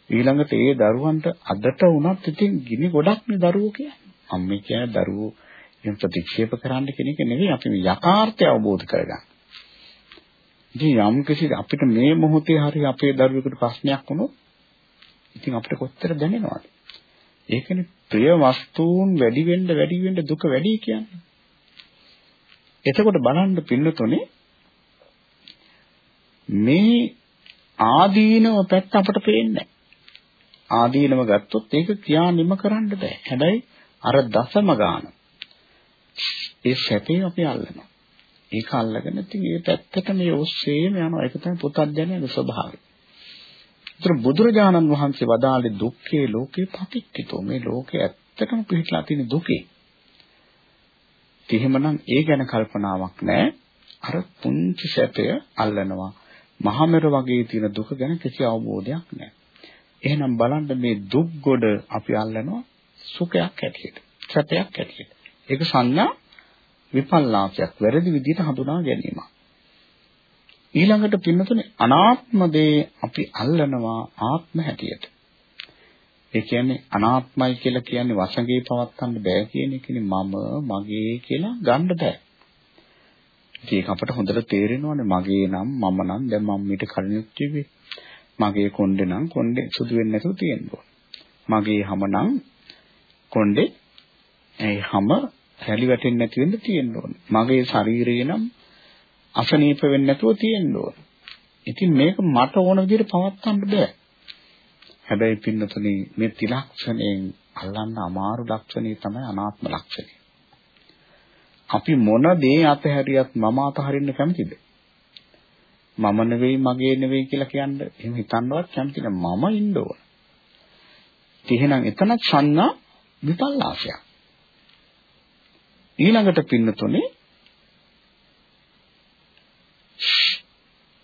ඊළඟට ඒ දරුවන්ට අදට වුණත් ඉතින් ගිනි ගොඩක් නේ දරුවෝ කියන්නේ. අම්මේ කියන දරුවෝ එහෙම ප්‍රතික්ෂේප කරන්න කෙනෙක් නෙවෙයි අපි යථාර්ථය අවබෝධ කරගන්න. ඉතින් යම් කිසි අපිට මේ මොහොතේ හරි අපේ දරුවෙකුට ප්‍රශ්නයක් වුණොත් ඉතින් අපිට කොච්චර දැනෙනවද? ඒකනේ ප්‍රිය වස්තුන් වැඩි වෙන්න වැඩි වෙන්න දුක වැඩි කියන්නේ. එතකොට බලන්න පින්නතුනේ මේ ආදීනව පැත්ත අපට පේන්නේ ආදීනව ගත්තොත් ඒක කියා නිම කරන්න බෑ. හැබැයි අර දසම ගාන ඒ සැපේ අපි අල්ලනවා. ඒක අල්ලගෙන ඉතින් ඒ පැත්තට මේ ඔස්සේම යනවා. ඒක තමයි පුතත්ජනයේ ස්වභාවය. ඒතර බුදුරජාණන් වහන්සේ වදාළේ දුක්ඛේ ලෝකේ පටිච්චිතෝ මේ ලෝකේ ඇත්තටම පිහිටලා තියෙන දුකේ. එහෙමනම් ඒ ගැන කල්පනාවක් නැහැ. අර පුංචි සැපය අල්ලනවා. මහමෙර වගේ තියෙන දුක ගැන කිසි අවබෝධයක් නැහැ. එහෙනම් බලන්න මේ දුක් ගොඩ අපි අල්ලනවා සුඛයක් ඇටියෙට. සැපයක් ඇටියෙට. ඒක සංඥා විපල්ලාසයක් වැරදි විදිහට හඳුනා ගැනීමක්. ඊළඟට පින්නතුනේ අනාත්ම දේ අපි අල්ලනවා ආත්ම හැටියට. ඒ කියන්නේ අනාත්මයි කියලා කියන්නේ වසඟේ පවත්තන්න බෑ කියන එකනේ මම මගේ කියලා ගන්න බෑ. ඒක අපට හොඳට තේරෙනවානේ මගේ නම් මම නම් දැන් මම මීට කලින් කිව්වේ මගේ කොණ්ඩේ නම් කොණ්ඩේ සුදු වෙන්නේ නැතුව තියෙන්න ඕන. මගේ හැම නම් කොණ්ඩේ ඒ හැම හැලි වැටෙන්නේ නැති වෙන්න තියෙන්න ඕන. මගේ ශරීරය නම් අසනීප වෙන්නේ නැතුව තියෙන්න ඕන. ඉතින් මේක මට ඕන විදිහට පවත්වන්න බෑ. හැබැයි පින්නතුනි මේ ත්‍රිලක්ෂණයෙන් අල්ලන්න අමාරු ලක්ෂණය තමයි අනාත්ම ලක්ෂණය. අපි මොන දේ අතහැරියත් මම අතහරින්න කැමතිද? මම නෙවෙයි මගේ නෙවෙයි කියලා කියන්න එහෙම හිතන්නවත් කැමති නෑ මම ඉන්න ඕන. එහෙනම් එතන සංඥා විපල්ලාසයක්. ඊළඟට පින්නතුනේ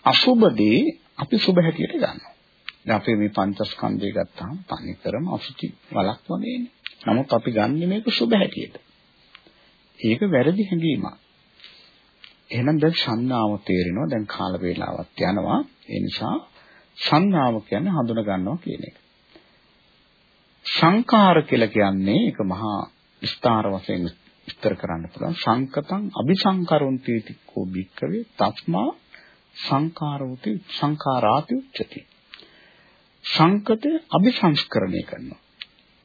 අසුබදී අපි සුබ හැටියට ගන්නවා. දැන් අපි මේ පංචස්කන්ධය ගත්තාම තනිකරම අසුචි වලක් වගේනේ. නමුත් අපි ගන්නෙ මේක සුබ හැටියට. ඒක වැරදි හැඟීමක්. එහෙනම් දැන් සංඥාව තේරෙනවා. දැන් කාල වේලාවක් යනවා. ඒ නිසා සංඥාව කියන්නේ හඳුන ගන්නවා කියන එක. සංකාර කියලා කියන්නේ ඒක මහා විස්තර වශයෙන් විස්තර කරන්න පුළුවන්. සංකතං අபிසංකරොන්ති කෝ බික්කවේ තස්මා සංකාරෝති සංකාරාති උච්චති. සංකතය අபிසංස්කරණය කරනවා.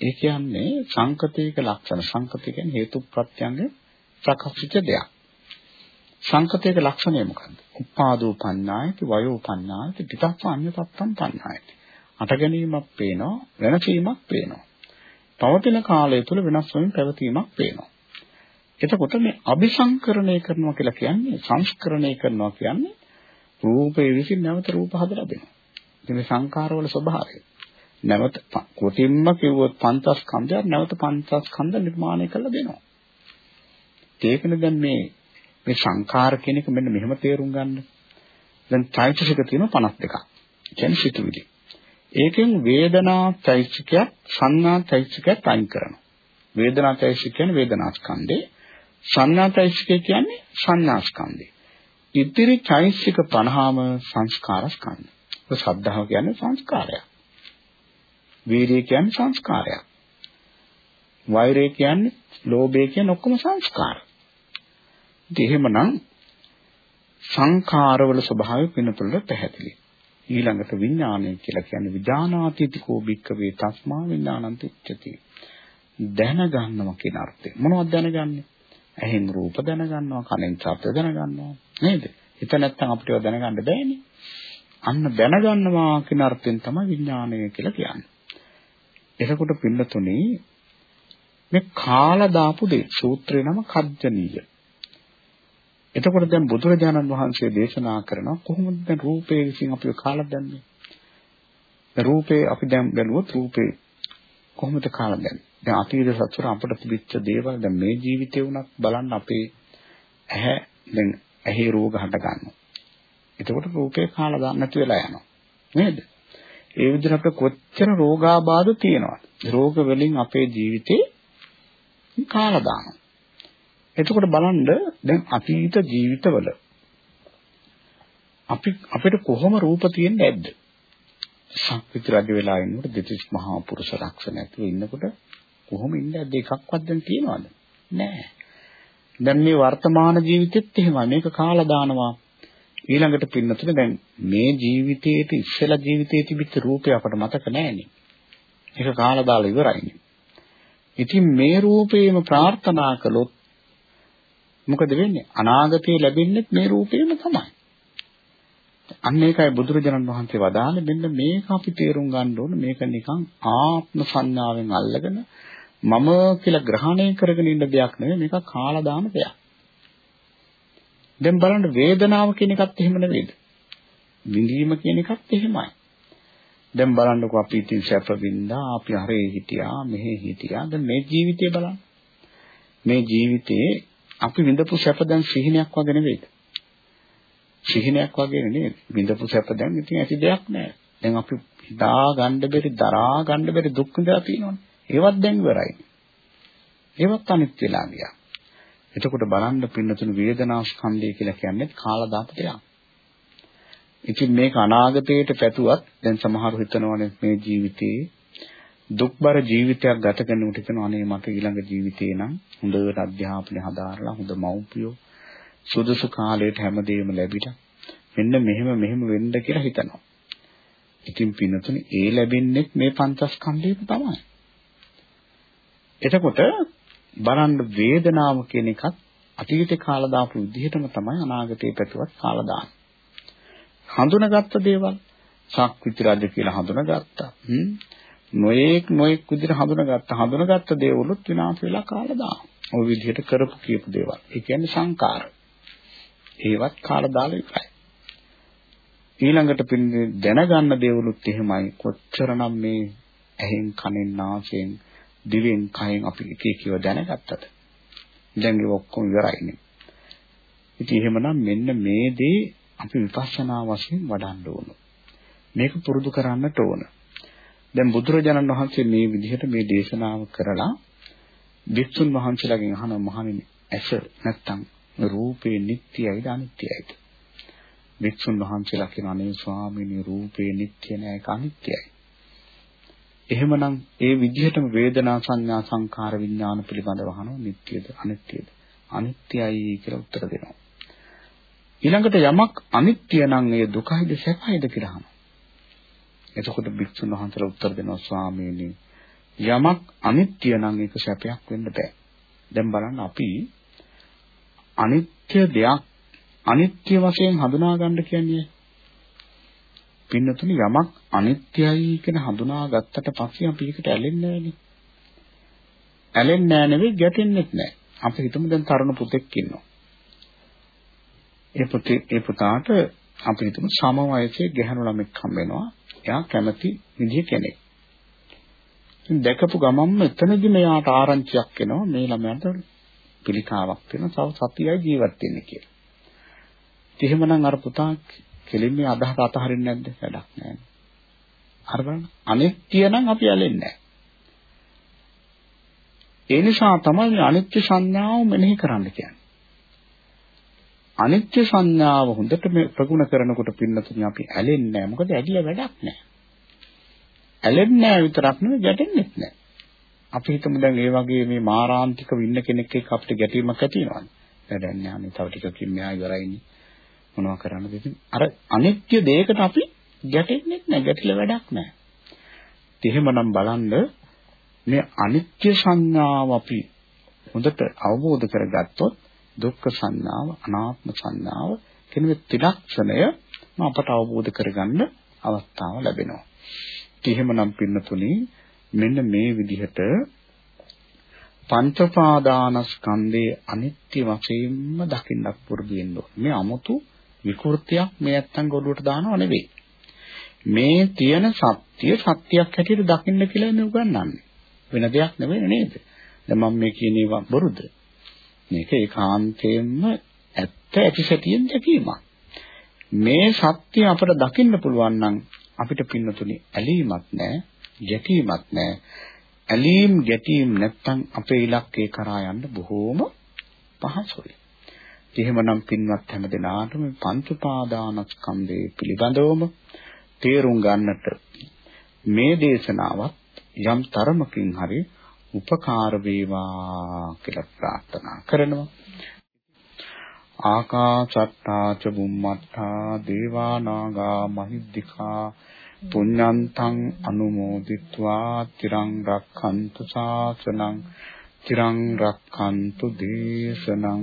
ඒ කියන්නේ සංකතයක ලක්ෂණ සංකතය කියන්නේ හේතු ප්‍රත්‍යංග ප්‍රකප්පිත දෙයක්. සංකතයක ලක්ෂණය මොකද්ද? උපාදෝ පඤ්ඤායති වයෝ පඤ්ඤායති පිටස්ස අඤ්ඤතත්තම් පඤ්ඤායති. අට ගැනීමක් පේනවා වෙනසීමක් පේනවා. පවතින කාලය තුල වෙනස් වෙමින් පැවතීමක් පේනවා. එතකොට මේ අபிසංකරණය කරනවා කියලා කියන්නේ සංස්කරණය කරනවා කියන්නේ රූපේ විසින් නැවත රූප හදලා දෙනවා. ඉතින් මේ සංකාරවල ස්වභාවය. නැවත කොටින්ම කිව්වොත් පංචස්කන්ධයක් නැවත පංචස්කන්ධ නිර්මාණය කරලා දෙනවා. ඒකනේ දැන් මේ මේ සංඛාර කියන එක මෙන්න මෙහෙම තේරුම් ගන්න. දැන් චෛතසික තියෙනවා 52ක්. කියන්නේ සිතුවිලි. ඒකෙන් වේදනා චෛතසිකයක් සංඥා චෛතසිකයක් අයින් කරනවා. වේදනා චෛතසික කියන්නේ වේදනා ස්කන්ධේ. සංඥා චෛතසිකය කියන්නේ සංඥා ස්කන්ධේ. ඉතිරි චෛතසික 50ම සංස්කාර ස්කන්ධ. ඒ ශ්‍රද්ධාව කියන්නේ සංස්කාරයක්. වීරිය කියන්නේ සංස්කාරයක්. වෛරය කියන්නේ ලෝභය කියන්නේ ඔක්කොම සංස්කාර. ඉතින් එහෙමනම් සංඛාරවල ස්වභාවය වෙනතුළට පැහැදිලි. ඊළඟට විඥානය කියලා කියන්නේ විඥානාතිතිකෝ භික්කවේ තස්මා විඥානන්ති උච්චති. දැනගන්නවා කියන අර්ථය. මොනවද දැනගන්නේ? ඇහෙන් රූප දැනගන්නවා, කනෙන් ශබ්ද දැනගන්නවා. නේද? හිත නැත්තම් අපිට ඒවා දැනගන්න බෑනේ. අන්න දැනගන්නවා කියන අර්ථයෙන් තමයි විඥානය කියලා කියන්නේ. එතකොට පින්නතුනේ මේ කාලා දාපු දේ සූත්‍රේ නම කජ්ජනීය. එතකොට දැන් බුදුරජාණන් වහන්සේ දේශනා කරනවා කොහොමද දැන් රූපේ විසින් අපිව කාලා දැම්මේ? දැන් රූපේ අපි දැන් බැලුවොත් රූපේ කොහොමද කාලා දැම්මේ? දැන් අතීත සතර අපිට තිබිච්ච දේවල් දැන් මේ ජීවිතේ වුණත් බලන්න අපේ ඇහැ දැන් ඇහි රෝග හට ගන්නවා. එතකොට රූපේ කාලා දාන්න නැති වෙලා යනවා. නේද? ඒ විදිහට අපිට කොච්චර රෝගාබාධ තියෙනවද? රෝග වලින් අපේ ජීවිතේ කාලා දානවා. එතකොට බලන්න දැන් අතීත ජීවිතවල අපි අපිට කොහොම රූප තියෙන්නේ නැද්ද? සක්විති රජ වෙලා ඉන්නකොට දෙතිස් මහා පුරුෂ ලක්ෂණ ඇතුළේ ඉන්නකොට කොහොම ඉන්නේ නැද්ද එකක්වත් දැන් තියනවද? නැහැ. දැන් මේ වර්තමාන ජීවිතෙත් එහෙමයි. මේක කාලා දානවා. ඊළඟට පින්නතුනේ දැන් මේ ජීවිතයේට ඉස්සෙල්ලා ජීවිතයේ තිබිච්ච රූපය අපට මතක නැහැනේ. ඒක කාලා දාලා ඉවරයිනේ. ඉතින් මේ රූපේම ප්‍රාර්ථනා කළොත් මොකද වෙන්නේ? අනාගතේ ලැබෙන්නේ මේ රූපේම තමයි. අන්න ඒකයි බුදුරජාණන් වහන්සේ වදාළේ මෙන්න මේක අපි තේරුම් ගන්න ඕන මේක නිකන් ආත්ම සංඥාවෙන් අල්ලගෙන මම කියලා ග්‍රහණය කරගෙන ඉන්න දෙයක් නෙවෙයි මේක කාලා දාන දෙයක්. දැන් බලන්න වේදනාව කියන එකත් එහෙම නෙවෙයිද? විඳීම කියන එකත් එහෙමයි. දැන් බලන්නකෝ අපි ඉතින් සැප වින්දා අපි හරේ හිටියා මෙහෙ හිටියා දැන් මේ ජීවිතේ බලන්න. මේ ජීවිතේ අපි විඳපු සැප දැන් සිහිනයක් වගේ නෙවෙයිද? සිහිනයක් වගේ නෙවෙයි. විඳපු සැප දැන් ඉතින් ඇති දෙයක් නෑ. දැන් අපි හිතා ගන්න බැරි දරා ගන්න බැරි දුක් විඳලා තියෙනවනේ. ඒවත් දැන් ඉවරයි. ඒවත් අනිත් වෙලා ගියා. එතකොට බලන්න පින්නතුණු වේදනා ස්කන්ධය කියලා කියන්නේ කාලදාත දෙයක්. ඉතින් මේක අනාගතයට පැතුවත් දැන් සමහරව හිතනවානේ මේ ජීවිතේ දුක්බර ජීවිතයක් ගත කරනකොට හිතනවා අනේ මට ඊළඟ ජීවිතේ නම් හොඳට අධ්‍යාපනය හදාarලා හොඳ මව්පියෝ සුදුසු කාලයට හැමදේම ලැබිලා මෙන්න මෙහෙම මෙහෙම වෙන්න කියලා හිතනවා. ඉතින් පින්නතුනේ ඒ ලැබෙන්නේ මේ පංචස්කන්ධයක තමයි. එතකොට බලන්න වේදනාව කියන එකත් අතීතේ කාලා දාපු විදිහටම තමයි අනාගතේ පැතුවත් කාලා දාන්නේ. හඳුනාගත්ත දේවල් සක්විති රජ කියලා හඳුනාගත්තා. හ්ම්. නොයේක් නොයෙක් විදිහට හඳුනාගත්ත හඳුනාගත්ත දේවලුත් විනාශ වෙලා කාලා දානවා. ওই විදිහට කරපු කියපු දේවල්. ඒ කියන්නේ සංකාර. ඒවත් කාලා දාලා ඉවරයි. ඊළඟට පින්නේ දැනගන්න දේවලුත් එහෙමයි. කොච්චරනම් මේ ඇහෙන් කනෙන් නාසයෙන් දිවෙන් කයෙන් අපි එක එකව දැනගත්තද? දැන් ඒක ඔක්කොම ඉවරයිනේ. ඉතින් එහෙමනම් මෙන්න මේ දේ අපි විපස්සනා වශයෙන් වඩන්න ඕන. මේක පුරුදු කරන්නට ඕන. දැන් බුදුරජාණන් වහන්සේ මේ විදිහට මේ දේශනාව කරලා වික්ෂුන් වහන්සේලාගෙන් අහන මහණෙනි ඇස නැත්තම් රූපේ නිට්ටයයිද අනිත්‍යයිද? වික්ෂුන් වහන්සේලා කියන අනේ ස්වාමීනි රූපේ නිට්ටය නෑ ඒක අනිත්‍යයි. එහෙමනම් ඒ විදිහටම වේදනා සංඥා සංකාර විඥාන පිළිබඳව අහනවා නිට්ටයද අනිත්‍යද? අනිත්‍යයි කියලා උත්තර දෙනවා. ඊළඟට යමක් අනිත්‍ය නම් ඒ දුකයිද සැපයිද කියලා අහනවා. එතකොට භික්ෂුන් වහන්සේලා උත්තර දෙනවා ස්වාමීනි යමක් අනිත්‍ය නම් ඒක සැපයක් වෙන්න බෑ. දැන් බලන්න අපි අනිත්‍ය දෙයක් අනිත්‍ය වශයෙන් හඳුනා ගන්න කියන්නේ පින්නතුනි යමක් අනිත්‍යයි කියන හඳුනා ගත්තට පස්සේ අපි ඒකට ඇලෙන්නේ නැහැනේ. ඇලෙන්නේ නැහැ නෙවෙයි ගැටෙන්නෙත් නැහැ. අපි හිතමු දැන් තරුණ පුතෙක් ඉන්නවා. ඒ පුතේ ඒ පුතාට අපි හිතමු සම වයසේ ගැහැණු ළමෙක් හම්බ වෙනවා. එයා කැමති විදිහ කෙනෙක්. ඉතින් දැකපු ගමන්ම එතනදි මෙයාට ආරංචියක් එනවා මේ ළමයාට පිළිකාවක් වෙනවා තව සතියයි ජීවත් වෙන්නේ කියලා. ඉතින් එහෙමනම් අර පුතා කෙලින්ම අදහස අතහරින්නේ නැද්ද? වැඩක් නැහැ. අර බලන්න අනිත්‍ය නම් අපි ඇලෙන්නේ නැහැ. ඒ නිසා තමයි අනිත්‍ය සංඥාව මෙනෙහි කරන්න කියන්නේ. අනිත්‍ය සංඥාව හොඳට මේ ප්‍රගුණ කරනකොට පින්නතුනි අපි ඇලෙන්නේ නැහැ. මොකද ඇලිය වැඩක් නැහැ. ඇලෙන්නේ නැහැ විතරක් නෙවෙයි ගැටෙන්නෙත් නැහැ. අපි හිතමු දැන් ඒ වගේ මේ මාරාන්තික වින්න කෙනෙක් එක්ක අපිට ගැටීමක් ඇති වෙනවනේ. වැඩක් නැහැ. අනේ තව ටිකකින් මෙහා ඉවරයිනේ. මොනවා කරන්නද ඉතින්? අර අනිත්‍ය දෙයකට අපි ගැටෙන්නෙත් නැහැ. ගැටිලා වැඩක් නැහැ. එහෙමනම් බලන්න මේ අනිත්‍ය සංඥාව අපි හොඳට අවබෝධ කරගත්තොත් දුක්ඛ සංඥාව, අනාත්ම සංඥාව කියන මේ ත්‍රිලක්ෂණය අපට අවබෝධ කරගන්න අවස්ථාව ලැබෙනවා. එහෙමනම් පින්නතුනි මෙන්න මේ විදිහට පංචපාදානස්කන්ධයේ අනිත්‍ය වශයෙන්ම දකින්නක් පුරුදු වෙන්න ඕනේ. මේ 아무තු විකෘතියක් මේ නැත්තම් ගොඩුවට දානව නෙවෙයි. මේ තියෙන සත්‍ය සත්‍යයක් හැටියට දකින්න කියලා නේ උගන්වන්නේ. වෙන දෙයක් නෙවෙයි නේද? දැන් මම මේ කියන ඒවා බොරුද? මේක ඒකාන්තයෙන්ම ඇත්ත ඇතිසැටියෙන් දැකීමක්. මේ සත්‍ය අපට දකින්න පුළුවන් නම් අපිට පින්නතුනි ඇලීමක් නැහැ, ගැටීමක් නැහැ. ඇලීම් ගැටීම් නැත්තම් අපේ ඉලක්කේ කරා යන්න බොහෝම පහසුයි. එහෙමනම් පින්වත් හැම දිනාටම පංච පාදානස්කන්ධය පිළිබඳවම තේරුම් ගන්නට මේ දේශනාවත් යම් තරමකින් හරි උපකාර වේවා කියලා ප්‍රාර්ථනා කරනවා. ආකාසත්තා ච බුම්මත්තා දේවා නාග මහිද්దికා පුඤ්ඤන්තං අනුමෝදිත්වා තිරං රක්ඛන්තු ශාසනං තිරං රක්ඛන්තු දේශනං